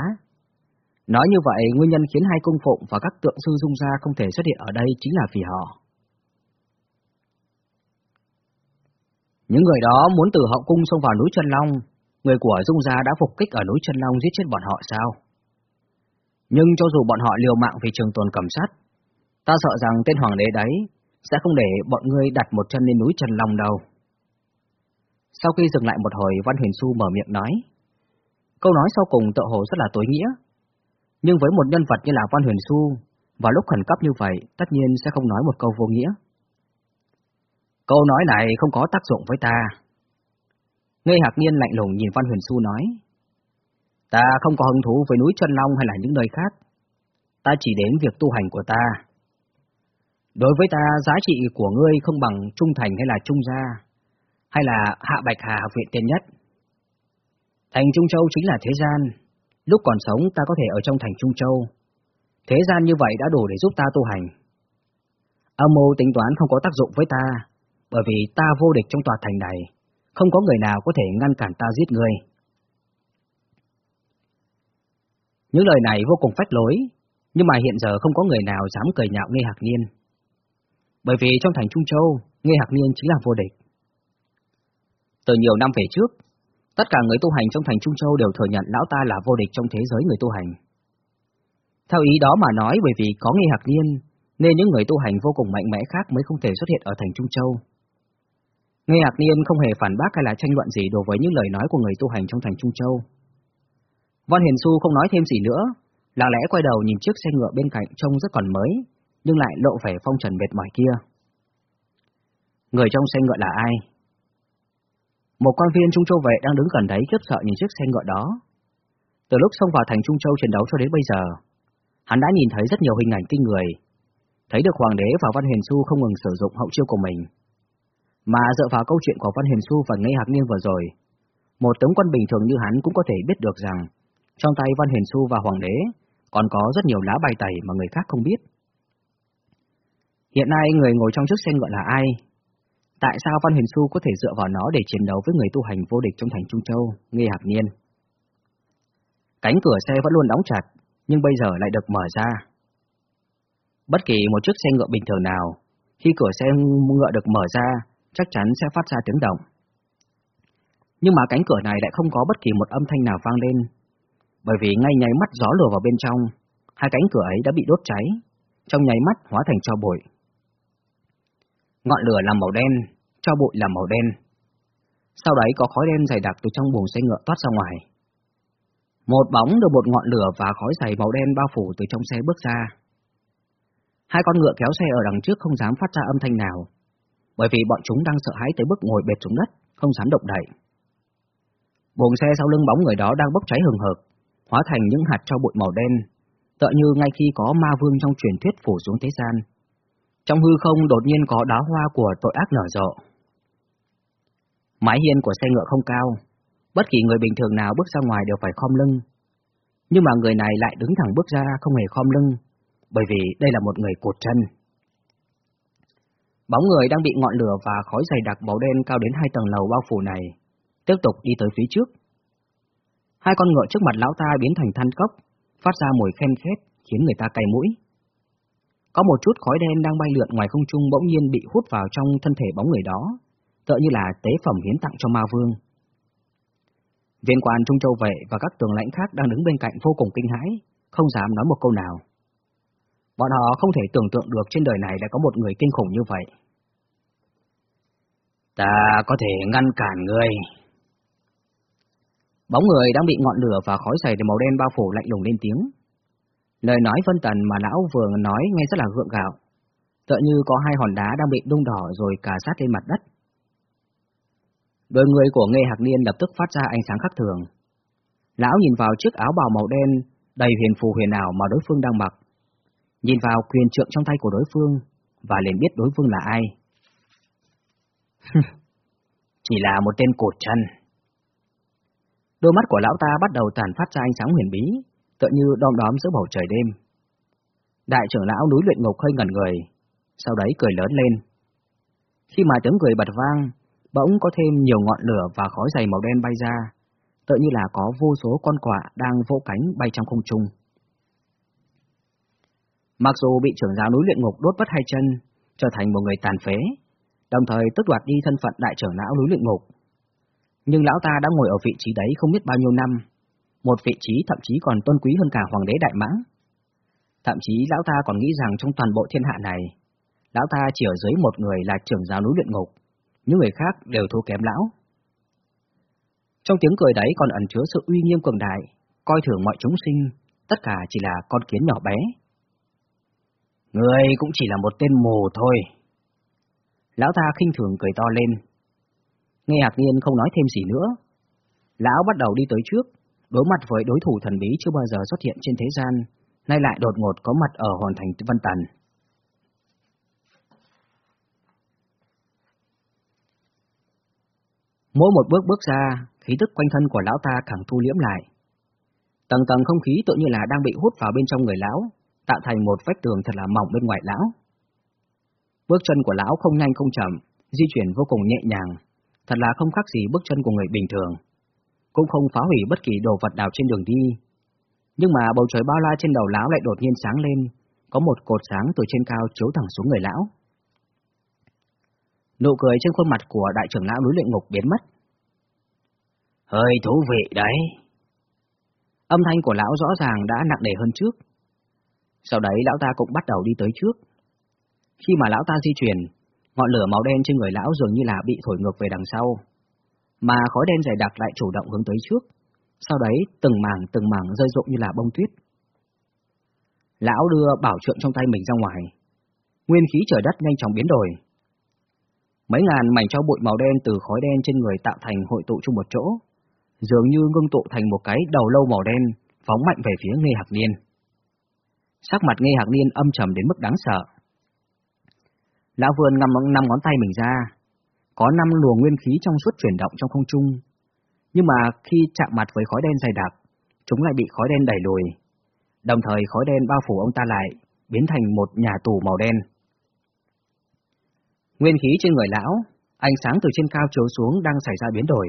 Nói như vậy, nguyên nhân khiến hai cung phụng và các tượng sư dung gia không thể xuất hiện ở đây chính là vì họ. Những người đó muốn từ hậu cung xông vào núi Trân Long, người của Dung Gia đã phục kích ở núi Trân Long giết chết bọn họ sao? Nhưng cho dù bọn họ liều mạng vì trường tồn cầm sát, ta sợ rằng tên hoàng đế đấy sẽ không để bọn ngươi đặt một chân lên núi Trần Long đâu. Sau khi dừng lại một hồi, Văn Huyền Xu mở miệng nói. Câu nói sau cùng tự hồ rất là tối nghĩa. Nhưng với một nhân vật như là Văn Huyền Xu, vào lúc khẩn cấp như vậy, tất nhiên sẽ không nói một câu vô nghĩa. Câu nói này không có tác dụng với ta. Ngây Hạc Niên lạnh lùng nhìn Văn Huyền Xu nói. Ta không có hứng thú với núi Trân Long hay là những nơi khác. Ta chỉ đến việc tu hành của ta. Đối với ta, giá trị của ngươi không bằng trung thành hay là trung gia, hay là hạ bạch hà học viện tiên nhất. Thành Trung Châu chính là thế gian. Lúc còn sống ta có thể ở trong thành Trung Châu. Thế gian như vậy đã đủ để giúp ta tu hành. Âm mưu tính toán không có tác dụng với ta, bởi vì ta vô địch trong tòa thành này, không có người nào có thể ngăn cản ta giết người Những lời này vô cùng phách lối, nhưng mà hiện giờ không có người nào dám cười nhạo Nghe Hạc Niên. Bởi vì trong thành Trung Châu, Nghe Hạc Niên chính là vô địch. Từ nhiều năm về trước, tất cả người tu hành trong thành Trung Châu đều thừa nhận lão ta là vô địch trong thế giới người tu hành. Theo ý đó mà nói bởi vì có Nghe Hạc Niên, nên những người tu hành vô cùng mạnh mẽ khác mới không thể xuất hiện ở thành Trung Châu. Nghe Hạc Niên không hề phản bác hay là tranh luận gì đối với những lời nói của người tu hành trong thành Trung Châu. Văn Hiền Xu không nói thêm gì nữa, lặng lẽ quay đầu nhìn chiếc xe ngựa bên cạnh trông rất còn mới, nhưng lại lộ vẻ phong trần mệt mỏi kia. Người trong xe ngựa là ai? Một quan viên Trung Châu vệ đang đứng gần đấy khiếp sợ nhìn chiếc xe ngựa đó. Từ lúc xông vào thành Trung Châu chiến đấu cho đến bây giờ, hắn đã nhìn thấy rất nhiều hình ảnh kinh người, thấy được Hoàng đế và Văn Huyền Xu không ngừng sử dụng hậu chiêu của mình. Mà dựa vào câu chuyện của Văn Huyền Xu và Ngây Hạc Niên vừa rồi, một tướng quân bình thường như hắn cũng có thể biết được rằng trong tay Văn Huyền Xu và Hoàng đế còn có rất nhiều lá bài tẩy mà người khác không biết. Hiện nay người ngồi trong chiếc xe ngựa là ai? Tại sao Văn Huyền Xu có thể dựa vào nó để chiến đấu với người tu hành vô địch trong thành Trung Châu, Nghi Hạc Niên? Cánh cửa xe vẫn luôn đóng chặt, nhưng bây giờ lại được mở ra. Bất kỳ một chiếc xe ngựa bình thường nào, khi cửa xe ngựa được mở ra, chắc chắn sẽ phát ra tiếng động. Nhưng mà cánh cửa này lại không có bất kỳ một âm thanh nào vang lên, bởi vì ngay nháy mắt gió lùa vào bên trong, hai cánh cửa ấy đã bị đốt cháy, trong nháy mắt hóa thành tro bụi. Ngọn lửa là màu đen, cho bụi là màu đen. Sau đấy có khói đen dày đặc từ trong buồng xe ngựa toát ra ngoài. Một bóng được một ngọn lửa và khói dày màu đen bao phủ từ trong xe bước ra. Hai con ngựa kéo xe ở đằng trước không dám phát ra âm thanh nào, bởi vì bọn chúng đang sợ hãi tới mức ngồi bệt xuống đất, không dám động đậy. Buồng xe sau lưng bóng người đó đang bốc cháy hừng hực, hóa thành những hạt cho bụi màu đen, tựa như ngay khi có ma vương trong truyền thuyết phủ xuống thế gian. Trong hư không đột nhiên có đá hoa của tội ác nở rộ. Mái hiên của xe ngựa không cao, bất kỳ người bình thường nào bước ra ngoài đều phải khom lưng. Nhưng mà người này lại đứng thẳng bước ra không hề khom lưng, bởi vì đây là một người cột chân. Bóng người đang bị ngọn lửa và khói dày đặc màu đen cao đến hai tầng lầu bao phủ này, tiếp tục đi tới phía trước. Hai con ngựa trước mặt lão ta biến thành than cốc, phát ra mùi khen khét, khiến người ta cay mũi. Có một chút khói đen đang bay lượn ngoài không trung bỗng nhiên bị hút vào trong thân thể bóng người đó, tựa như là tế phẩm hiến tặng cho ma vương. Viên quan Trung Châu Vệ và các tường lãnh khác đang đứng bên cạnh vô cùng kinh hãi, không dám nói một câu nào. Bọn họ không thể tưởng tượng được trên đời này lại có một người kinh khủng như vậy. Ta có thể ngăn cản người. Bóng người đang bị ngọn lửa và khói dày màu đen bao phủ lạnh lùng lên tiếng. Lời nói phân tần mà lão vừa nói nghe rất là gượng gạo, tựa như có hai hòn đá đang bị đung đỏ rồi cà sát lên mặt đất. Đôi người của Nghê Hạc Niên lập tức phát ra ánh sáng khác thường. Lão nhìn vào chiếc áo bào màu đen đầy huyền phù huyền ảo mà đối phương đang mặc, nhìn vào quyền trượng trong tay của đối phương và liền biết đối phương là ai. Chỉ là một tên cột chân. Đôi mắt của lão ta bắt đầu tàn phát ra ánh sáng huyền bí, tựa như đom đóm giữa bầu trời đêm. Đại trưởng lão núi luyện ngục hơi ngẩn người, sau đấy cười lớn lên. Khi mà tiếng cười bật vang, bỗng có thêm nhiều ngọn lửa và khói dày màu đen bay ra, tựa như là có vô số con quạ đang vỗ cánh bay trong không trung. Mặc dù bị trưởng giáo núi luyện ngục đốt bất hai chân, trở thành một người tàn phế, đồng thời tước đoạt đi thân phận đại trưởng lão núi luyện ngục, nhưng lão ta đã ngồi ở vị trí đấy không biết bao nhiêu năm, một vị trí thậm chí còn tôn quý hơn cả hoàng đế đại mãng. Thậm chí lão ta còn nghĩ rằng trong toàn bộ thiên hạ này, lão ta chỉ ở dưới một người là trưởng giáo núi luyện ngục, những người khác đều thua kém lão. Trong tiếng cười đấy còn ẩn chứa sự uy nghiêm cường đại, coi thường mọi chúng sinh, tất cả chỉ là con kiến nhỏ bé. Người cũng chỉ là một tên mù thôi. Lão ta khinh thường cười to lên. Nghe Hạc nhiên không nói thêm gì nữa. Lão bắt đầu đi tới trước, đối mặt với đối thủ thần bí chưa bao giờ xuất hiện trên thế gian, nay lại đột ngột có mặt ở hòn thành Vân Tần. Mỗi một bước bước ra, khí tức quanh thân của lão ta càng thu liễm lại. Tầng tầng không khí tự như là đang bị hút vào bên trong người lão, tạo thành một vách tường thật là mỏng bên ngoài lão. Bước chân của lão không nhanh không chậm, di chuyển vô cùng nhẹ nhàng, thật là không khác gì bước chân của người bình thường. Cũng không phá hủy bất kỳ đồ vật nào trên đường đi. Nhưng mà bầu trời bao la trên đầu lão lại đột nhiên sáng lên, có một cột sáng từ trên cao chiếu thẳng xuống người lão. Nụ cười trên khuôn mặt của đại trưởng lão núi luyện ngục biến mất. Hơi thú vị đấy. Âm thanh của lão rõ ràng đã nặng nề hơn trước. Sau đấy lão ta cũng bắt đầu đi tới trước. Khi mà lão ta di chuyển, ngọn lửa màu đen trên người lão dường như là bị thổi ngược về đằng sau, mà khói đen dày đặc lại chủ động hướng tới trước. Sau đấy từng mảng từng mảng rơi rụng như là bông tuyết. Lão đưa bảo trượng trong tay mình ra ngoài. Nguyên khí trời đất nhanh chóng biến đổi, Mấy ngàn mảnh cho bụi màu đen từ khói đen trên người tạo thành hội tụ chung một chỗ, dường như ngưng tụ thành một cái đầu lâu màu đen, phóng mạnh về phía Nghê Hạc Niên. Sắc mặt Nghê Hạc Niên âm trầm đến mức đáng sợ. Lão vườn ngắm năm ngón tay mình ra, có năm luồng nguyên khí trong suốt chuyển động trong không trung, nhưng mà khi chạm mặt với khói đen dày đặc, chúng lại bị khói đen đẩy lùi, đồng thời khói đen bao phủ ông ta lại, biến thành một nhà tù màu đen. Nguyên khí trên người lão, ánh sáng từ trên cao chiếu xuống đang xảy ra biến đổi.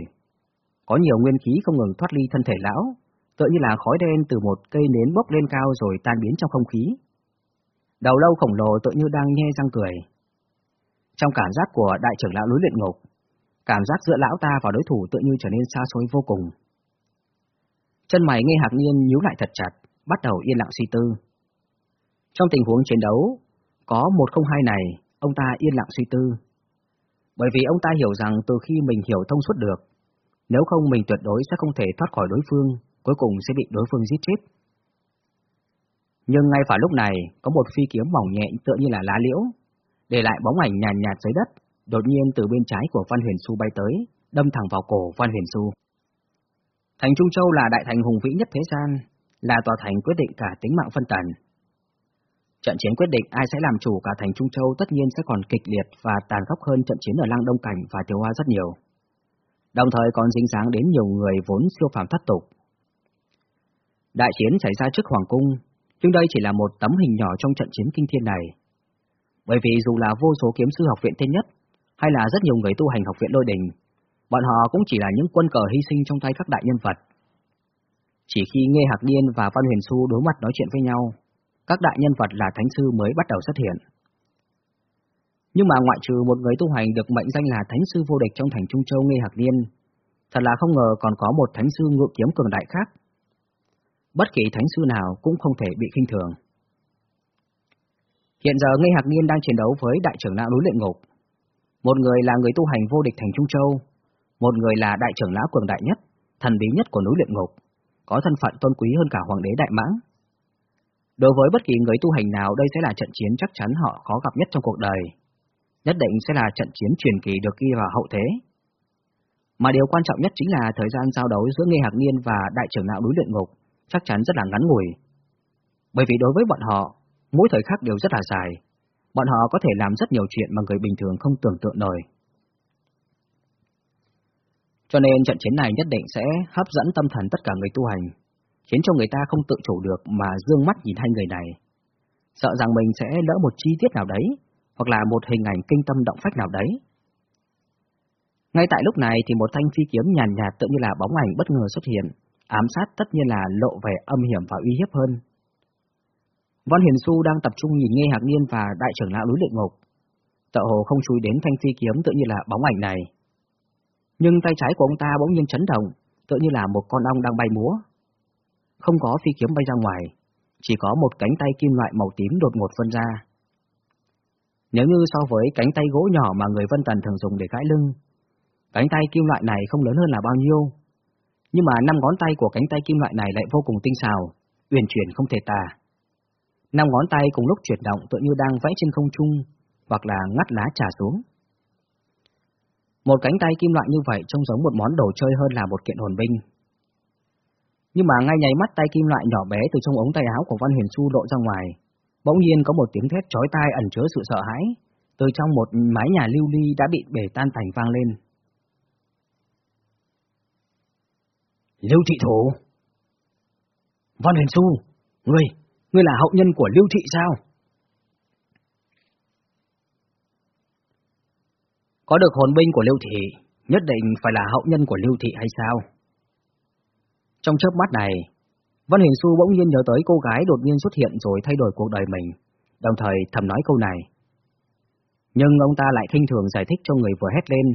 Có nhiều nguyên khí không ngừng thoát ly thân thể lão, tựa như là khói đen từ một cây nến bốc lên cao rồi tan biến trong không khí. Đầu lâu khổng lồ tựa như đang nhe răng cười. Trong cảm giác của đại trưởng lão núi luyện ngục, cảm giác giữa lão ta và đối thủ tự như trở nên xa xôi vô cùng. Chân mày nghe hạc nhiên nhíu lại thật chặt, bắt đầu yên lặng suy tư. Trong tình huống chiến đấu, có một không hai này, Ông ta yên lặng suy tư. Bởi vì ông ta hiểu rằng từ khi mình hiểu thông suốt được, nếu không mình tuyệt đối sẽ không thể thoát khỏi đối phương, cuối cùng sẽ bị đối phương giết chết. Nhưng ngay phải lúc này, có một phi kiếm mỏng nhẹ tựa như là lá liễu, để lại bóng ảnh nhàn nhạt, dưới đất, đột nhiên từ bên trái của Văn Huyền Xu bay tới, đâm thẳng vào cổ Văn Huyền Xu. Thành Trung Châu là đại thành hùng vĩ nhất thế gian, là tòa thành quyết định cả tính mạng phân tần. Trận chiến quyết định ai sẽ làm chủ cả thành Trung Châu tất nhiên sẽ còn kịch liệt và tàn khốc hơn trận chiến ở Lang Đông Cảnh và Tiêu Hoa rất nhiều. Đồng thời còn dính dáng đến nhiều người vốn siêu phàm thất tục. Đại chiến xảy ra trước Hoàng Cung, nhưng đây chỉ là một tấm hình nhỏ trong trận chiến kinh thiên này. Bởi vì dù là vô số kiếm sư học viện tên nhất, hay là rất nhiều người tu hành học viện lôi đình, bọn họ cũng chỉ là những quân cờ hy sinh trong tay các đại nhân vật. Chỉ khi Nghe Hạc Niên và Văn Huyền Xu đối mặt nói chuyện với nhau, các đại nhân vật là thánh sư mới bắt đầu xuất hiện. Nhưng mà ngoại trừ một người tu hành được mệnh danh là thánh sư vô địch trong thành Trung Châu Nghe Hạc Niên, thật là không ngờ còn có một thánh sư ngự kiếm cường đại khác. Bất kỳ thánh sư nào cũng không thể bị khinh thường. Hiện giờ Ngây Hạc Niên đang chiến đấu với đại trưởng lão núi luyện ngục. Một người là người tu hành vô địch thành Trung Châu, một người là đại trưởng lão cường đại nhất, thần bí nhất của núi luyện ngục, có thân phận tôn quý hơn cả hoàng đế đại mãng. Đối với bất kỳ người tu hành nào đây sẽ là trận chiến chắc chắn họ khó gặp nhất trong cuộc đời. Nhất định sẽ là trận chiến truyền kỳ được ghi vào hậu thế. Mà điều quan trọng nhất chính là thời gian giao đấu giữa Nghê Hạc Niên và đại trưởng lão núi luyện ngục chắc chắn rất là ngắn ngủi. Bởi vì đối với bọn họ, mỗi thời khắc đều rất là dài. Bọn họ có thể làm rất nhiều chuyện mà người bình thường không tưởng tượng nổi. Cho nên trận chiến này nhất định sẽ hấp dẫn tâm thần tất cả người tu hành, khiến cho người ta không tự chủ được mà dương mắt nhìn hai người này. Sợ rằng mình sẽ lỡ một chi tiết nào đấy, hoặc là một hình ảnh kinh tâm động phách nào đấy. Ngay tại lúc này thì một thanh phi kiếm nhàn nhạt, nhạt tự như là bóng ảnh bất ngờ xuất hiện, ám sát tất nhiên là lộ vẻ âm hiểm và uy hiếp hơn. Văn Hiền Xu đang tập trung nhìn nghe Hạc Niên và đại trưởng lão núi luyện ngục. Tợ hồ không chú ý đến thanh phi kiếm tự như là bóng ảnh này. Nhưng tay trái của ông ta bỗng nhiên chấn động, tự như là một con ong đang bay múa. Không có phi kiếm bay ra ngoài, chỉ có một cánh tay kim loại màu tím đột ngột phân ra. Nếu như so với cánh tay gỗ nhỏ mà người Vân Tần thường dùng để gãi lưng, cánh tay kim loại này không lớn hơn là bao nhiêu. Nhưng mà năm ngón tay của cánh tay kim loại này lại vô cùng tinh xảo, uyển chuyển không thể tả. Năm ngón tay cùng lúc chuyển động tựa như đang vẽ trên không trung, hoặc là ngắt lá trà xuống. Một cánh tay kim loại như vậy trông giống một món đồ chơi hơn là một kiện hồn binh. Nhưng mà ngay nháy mắt tay kim loại nhỏ bé từ trong ống tay áo của Văn Huyền Xu lộ ra ngoài, bỗng nhiên có một tiếng thét chói tai ẩn chứa sự sợ hãi, từ trong một mái nhà lưu ly đã bị bể tan thành vang lên. Lưu thị thủ Văn Huyền Xu, ngươi, ngươi là hậu nhân của Lưu thị sao? Có được hồn binh của Lưu Thị, nhất định phải là hậu nhân của Lưu Thị hay sao? Trong chớp mắt này, Văn Hình Xu bỗng nhiên nhớ tới cô gái đột nhiên xuất hiện rồi thay đổi cuộc đời mình, đồng thời thầm nói câu này. Nhưng ông ta lại khinh thường giải thích cho người vừa hét lên,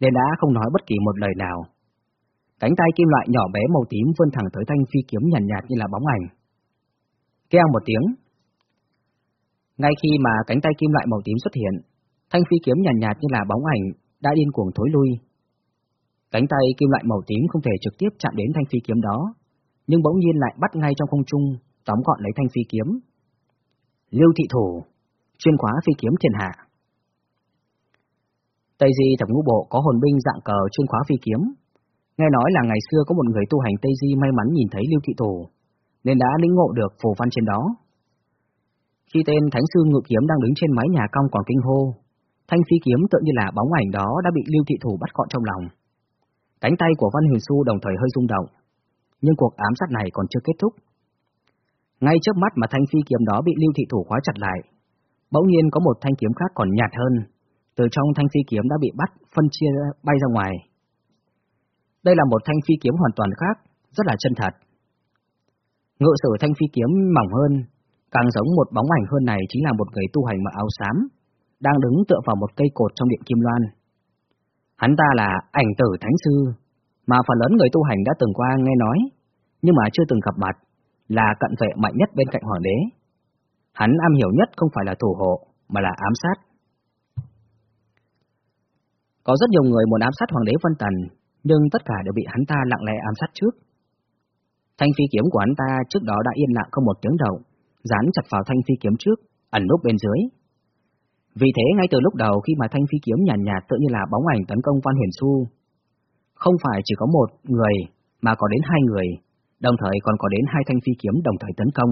nên đã không nói bất kỳ một lời nào. Cánh tay kim loại nhỏ bé màu tím vươn thẳng tới thanh phi kiếm nhàn nhạt, nhạt như là bóng ảnh. Kêu một tiếng. Ngay khi mà cánh tay kim loại màu tím xuất hiện, Thanh phi kiếm nhàn nhạt, nhạt như là bóng ảnh đã điên cuồng thối lui. Cánh tay kim loại màu tím không thể trực tiếp chạm đến thanh phi kiếm đó, nhưng bỗng nhiên lại bắt ngay trong không trung, tóm gọn lấy thanh phi kiếm. Lưu thị thủ, chuyên khóa phi kiếm thiên hạ. Tây Di thập ngũ bộ có hồn binh dạng cờ chuyên khóa phi kiếm. Nghe nói là ngày xưa có một người tu hành Tây Di may mắn nhìn thấy Lưu thị thủ, nên đã lĩnh ngộ được phù văn trên đó. Khi tên Thánh sư ngự kiếm đang đứng trên mái nhà cong còn kinh hô, Thanh phi kiếm tự như là bóng ảnh đó đã bị Lưu Thị Thủ bắt gọn trong lòng. Cánh tay của Văn Huyền Xu đồng thời hơi rung động, nhưng cuộc ám sát này còn chưa kết thúc. Ngay trước mắt mà thanh phi kiếm đó bị Lưu Thị Thủ khóa chặt lại, bỗng nhiên có một thanh kiếm khác còn nhạt hơn, từ trong thanh phi kiếm đã bị bắt phân chia bay ra ngoài. Đây là một thanh phi kiếm hoàn toàn khác, rất là chân thật. Ngự sử thanh phi kiếm mỏng hơn, càng giống một bóng ảnh hơn này chính là một người tu hành mặc áo xám, đang đứng tựa vào một cây cột trong điện Kim Loan. Hắn ta là ảnh tử thánh sư, mà phần lớn người tu hành đã từng qua nghe nói, nhưng mà chưa từng gặp mặt, là cận vệ mạnh nhất bên cạnh hoàng đế. Hắn am hiểu nhất không phải là thủ hộ, mà là ám sát. Có rất nhiều người muốn ám sát hoàng đế Vân Tần, nhưng tất cả đều bị hắn ta lặng lẽ ám sát trước. Thanh phi kiếm của hắn ta trước đó đã yên lặng không một tiếng động, dán chặt vào thanh phi kiếm trước, ẩn núp bên dưới, vì thế ngay từ lúc đầu khi mà thanh phi kiếm nhàn nhạt, nhạt tự như là bóng ảnh tấn công Văn Huyền Xu, không phải chỉ có một người mà có đến hai người, đồng thời còn có đến hai thanh phi kiếm đồng thời tấn công.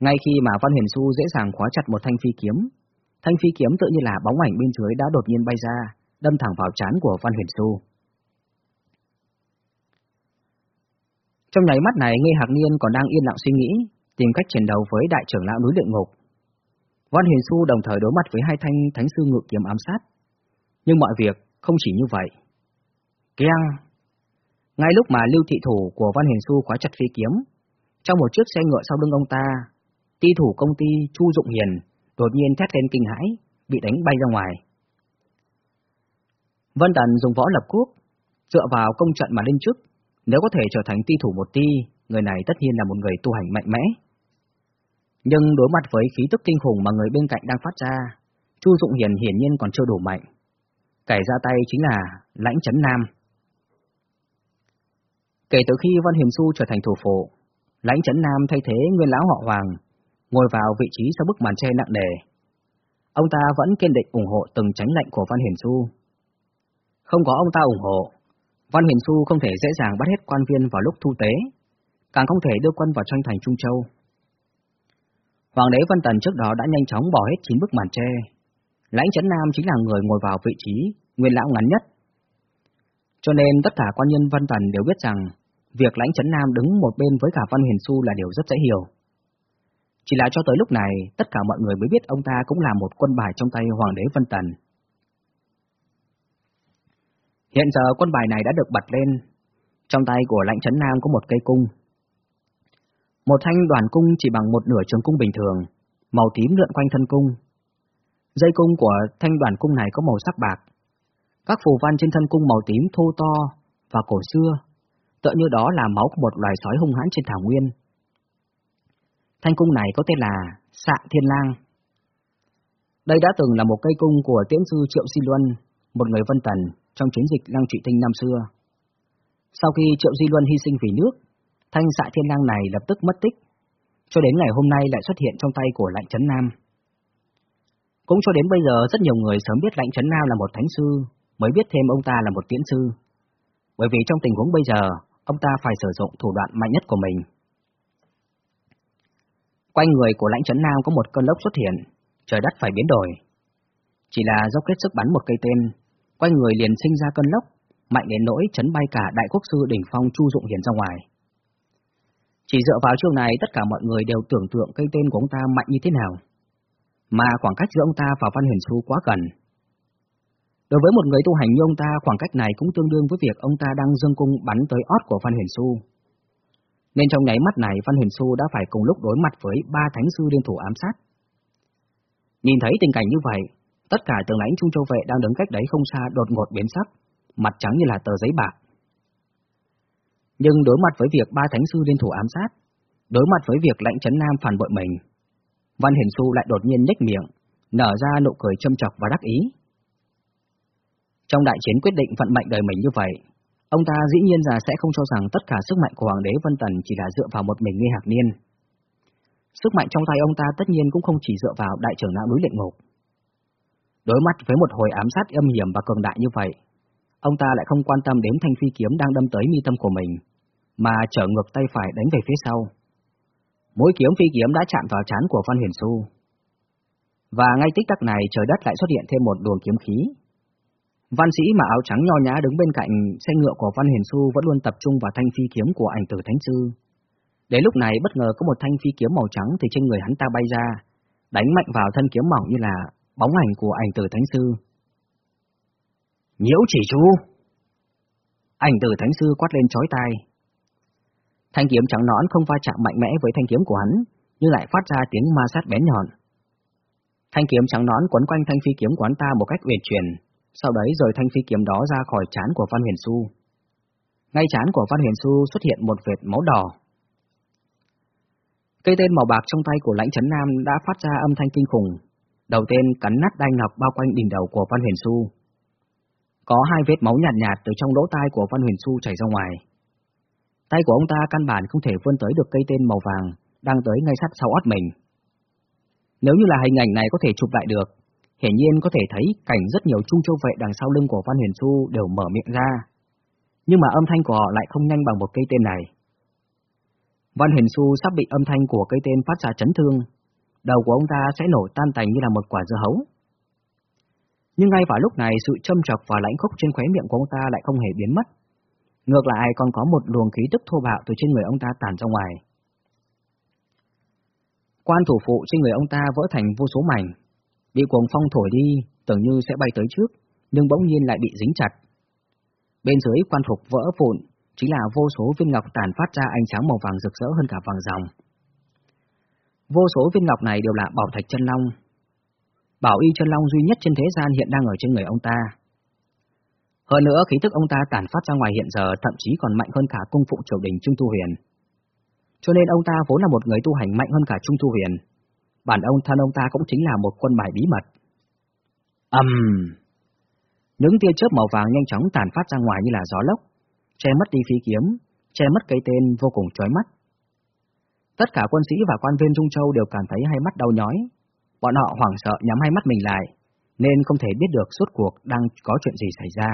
Ngay khi mà Văn Huyền Xu dễ dàng khóa chặt một thanh phi kiếm, thanh phi kiếm tự như là bóng ảnh bên dưới đã đột nhiên bay ra, đâm thẳng vào trán của Văn Huyền Xu. Trong nháy mắt này, Ngây Hạc Niên còn đang yên lặng suy nghĩ, tìm cách chiến đấu với đại trưởng lão núi luyện ngục. Văn Hiền Xu đồng thời đối mặt với hai thanh thánh sư ngự kiếm ám sát. Nhưng mọi việc không chỉ như vậy. Keng! Ngay lúc mà lưu thị thủ của Văn Hiền Xu khóa chặt phi kiếm, trong một chiếc xe ngựa sau lưng ông ta, ti thủ công ty Chu Dụng Hiền đột nhiên thét lên kinh hãi, bị đánh bay ra ngoài. Vân Tần dùng võ lập quốc, dựa vào công trận mà lên chức, nếu có thể trở thành ti thủ một ti, người này tất nhiên là một người tu hành mạnh mẽ. Nhưng đối mặt với khí tức kinh khủng mà người bên cạnh đang phát ra, Chu Dụng Hiền hiển nhiên còn chưa đủ mạnh. Kẻ ra tay chính là Lãnh Chấn Nam. Kể từ khi Văn Hiền Xu trở thành thủ phủ, Lãnh Chấn Nam thay thế nguyên lão họ Hoàng, ngồi vào vị trí sau bức màn che nặng nề. Ông ta vẫn kiên định ủng hộ từng tránh lệnh của Văn Hiền Xu. Không có ông ta ủng hộ, Văn Huyền Xu không thể dễ dàng bắt hết quan viên vào lúc thu tế, càng không thể đưa quân vào tranh thành Trung Châu. Hoàng đế Văn Tần trước đó đã nhanh chóng bỏ hết chín bức màn tre. Lãnh Chấn Nam chính là người ngồi vào vị trí nguyên lão ngắn nhất. Cho nên tất cả quan nhân Văn Tần đều biết rằng việc Lãnh Chấn Nam đứng một bên với cả Văn Huyền Xu là điều rất dễ hiểu. Chỉ là cho tới lúc này, tất cả mọi người mới biết ông ta cũng là một quân bài trong tay Hoàng đế Văn Tần. Hiện giờ quân bài này đã được bật lên. Trong tay của lãnh chấn nam có một cây cung. Một thanh đoàn cung chỉ bằng một nửa trường cung bình thường, màu tím lượn quanh thân cung. Dây cung của thanh đoàn cung này có màu sắc bạc. Các phù văn trên thân cung màu tím thô to và cổ xưa, tựa như đó là máu của một loài sói hung hãn trên thảo nguyên. Thanh cung này có tên là Sạ Thiên Lang. Đây đã từng là một cây cung của tiễn sư Triệu Di Luân, một người vân tần, trong chiến dịch Lăng trị Tinh năm xưa. Sau khi Triệu Di Luân hy sinh vì nước, thanh xạ thiên lang này lập tức mất tích, cho đến ngày hôm nay lại xuất hiện trong tay của Lạnh Trấn Nam. Cũng cho đến bây giờ rất nhiều người sớm biết Lạnh Trấn Nam là một thánh sư, mới biết thêm ông ta là một tiễn sư. Bởi vì trong tình huống bây giờ, ông ta phải sử dụng thủ đoạn mạnh nhất của mình. Quanh người của lãnh trấn Nam có một cơn lốc xuất hiện, trời đất phải biến đổi. Chỉ là dốc kết sức bắn một cây tên, quanh người liền sinh ra cơn lốc, mạnh đến nỗi chấn bay cả đại quốc sư đỉnh phong Chu Dụng Hiền ra ngoài. Chỉ dựa vào chiêu này tất cả mọi người đều tưởng tượng cây tên của ông ta mạnh như thế nào, mà khoảng cách giữa ông ta và Văn Huyền Xu quá gần. Đối với một người tu hành như ông ta, khoảng cách này cũng tương đương với việc ông ta đang dương cung bắn tới ót của Văn Huyền Xu. Nên trong nháy mắt này Văn Huyền Xu đã phải cùng lúc đối mặt với ba thánh sư liên thủ ám sát. Nhìn thấy tình cảnh như vậy, Tất cả tướng lãnh Trung Châu Vệ đang đứng cách đấy không xa đột ngột biến sắc, mặt trắng như là tờ giấy bạc. Nhưng đối mặt với việc ba thánh sư liên thủ ám sát, đối mặt với việc lãnh chấn nam phản bội mình, Văn Hiển Xu lại đột nhiên nhếch miệng, nở ra nụ cười châm chọc và đắc ý. Trong đại chiến quyết định vận mệnh đời mình như vậy, ông ta dĩ nhiên là sẽ không cho rằng tất cả sức mạnh của Hoàng đế Vân Tần chỉ là dựa vào một mình Nghi Hạc Niên. Sức mạnh trong tay ông ta tất nhiên cũng không chỉ dựa vào đại trưởng lão núi luyện ngục. Đối mặt với một hồi ám sát âm hiểm và cường đại như vậy, ông ta lại không quan tâm đến thanh phi kiếm đang đâm tới mi tâm của mình, mà trở ngược tay phải đánh về phía sau. Mũi kiếm phi kiếm đã chạm vào trán của Văn Huyền Xu. Và ngay tích tắc này trời đất lại xuất hiện thêm một luồng kiếm khí. Văn sĩ mà áo trắng nho nhã đứng bên cạnh xe ngựa của Văn Huyền Xu vẫn luôn tập trung vào thanh phi kiếm của ảnh tử Thánh Sư. Đến lúc này bất ngờ có một thanh phi kiếm màu trắng từ trên người hắn ta bay ra, đánh mạnh vào thân kiếm mỏng như là bóng ảnh của ảnh tử Thánh Sư. Nhiễu chỉ chú! Ảnh tử Thánh Sư quát lên chói tai. Thanh kiếm trắng nõn không va chạm mạnh mẽ với thanh kiếm của hắn, nhưng lại phát ra tiếng ma sát bén nhọn. Thanh kiếm trắng nõn quấn quanh thanh phi kiếm của hắn ta một cách uyển chuyển, sau đấy rời thanh phi kiếm đó ra khỏi chán của Văn Huyền Xu. Ngay chán của Văn Huyền Xu xuất hiện một vệt máu đỏ. Cây tên màu bạc trong tay của lãnh chấn nam đã phát ra âm thanh kinh khủng, Đầu tiên cắn nát đai ngọc bao quanh đỉnh đầu của Văn Huyền Xu. Có hai vết máu nhạt nhạt từ trong lỗ tai của Văn Huyền Xu chảy ra ngoài. Tay của ông ta căn bản không thể vươn tới được cây tên màu vàng đang tới ngay sát sau ót mình. Nếu như là hình ảnh này có thể chụp lại được, hiển nhiên có thể thấy cảnh rất nhiều trung châu vệ đằng sau lưng của Văn Huyền Xu đều mở miệng ra. Nhưng mà âm thanh của họ lại không nhanh bằng một cây tên này. Văn Huyền Xu sắp bị âm thanh của cây tên phát ra chấn thương, đầu của ông ta sẽ nổ tan tành như là một quả dưa hấu. Nhưng ngay vào lúc này, sự châm chọc và lãnh khốc trên khóe miệng của ông ta lại không hề biến mất. Ngược lại còn có một luồng khí tức thô bạo từ trên người ông ta tản ra ngoài. quan thủ phụ trên người ông ta vỡ thành vô số mảnh, bị cuồng phong thổi đi, tưởng như sẽ bay tới trước, nhưng bỗng nhiên lại bị dính chặt. Bên dưới quan phục vỡ vụn, chính là vô số viên ngọc tàn phát ra ánh sáng màu vàng rực rỡ hơn cả vàng ròng. Vô số viên ngọc này đều là bảo thạch chân long. Bảo y chân long duy nhất trên thế gian hiện đang ở trên người ông ta. Hơn nữa khí tức ông ta tản phát ra ngoài hiện giờ thậm chí còn mạnh hơn cả cung phụ triều đình Trung Thu Huyền. Cho nên ông ta vốn là một người tu hành mạnh hơn cả Trung Thu Huyền. Bản ông thân ông ta cũng chính là một quân bài bí mật. Ầm! Um, những tia chớp màu vàng nhanh chóng tản phát ra ngoài như là gió lốc, che mất đi phi kiếm, che mất cây tên vô cùng chói mắt. Tất cả quân sĩ và quan viên Trung Châu đều cảm thấy hai mắt đau nhói. Bọn họ hoảng sợ nhắm hai mắt mình lại, nên không thể biết được suốt cuộc đang có chuyện gì xảy ra.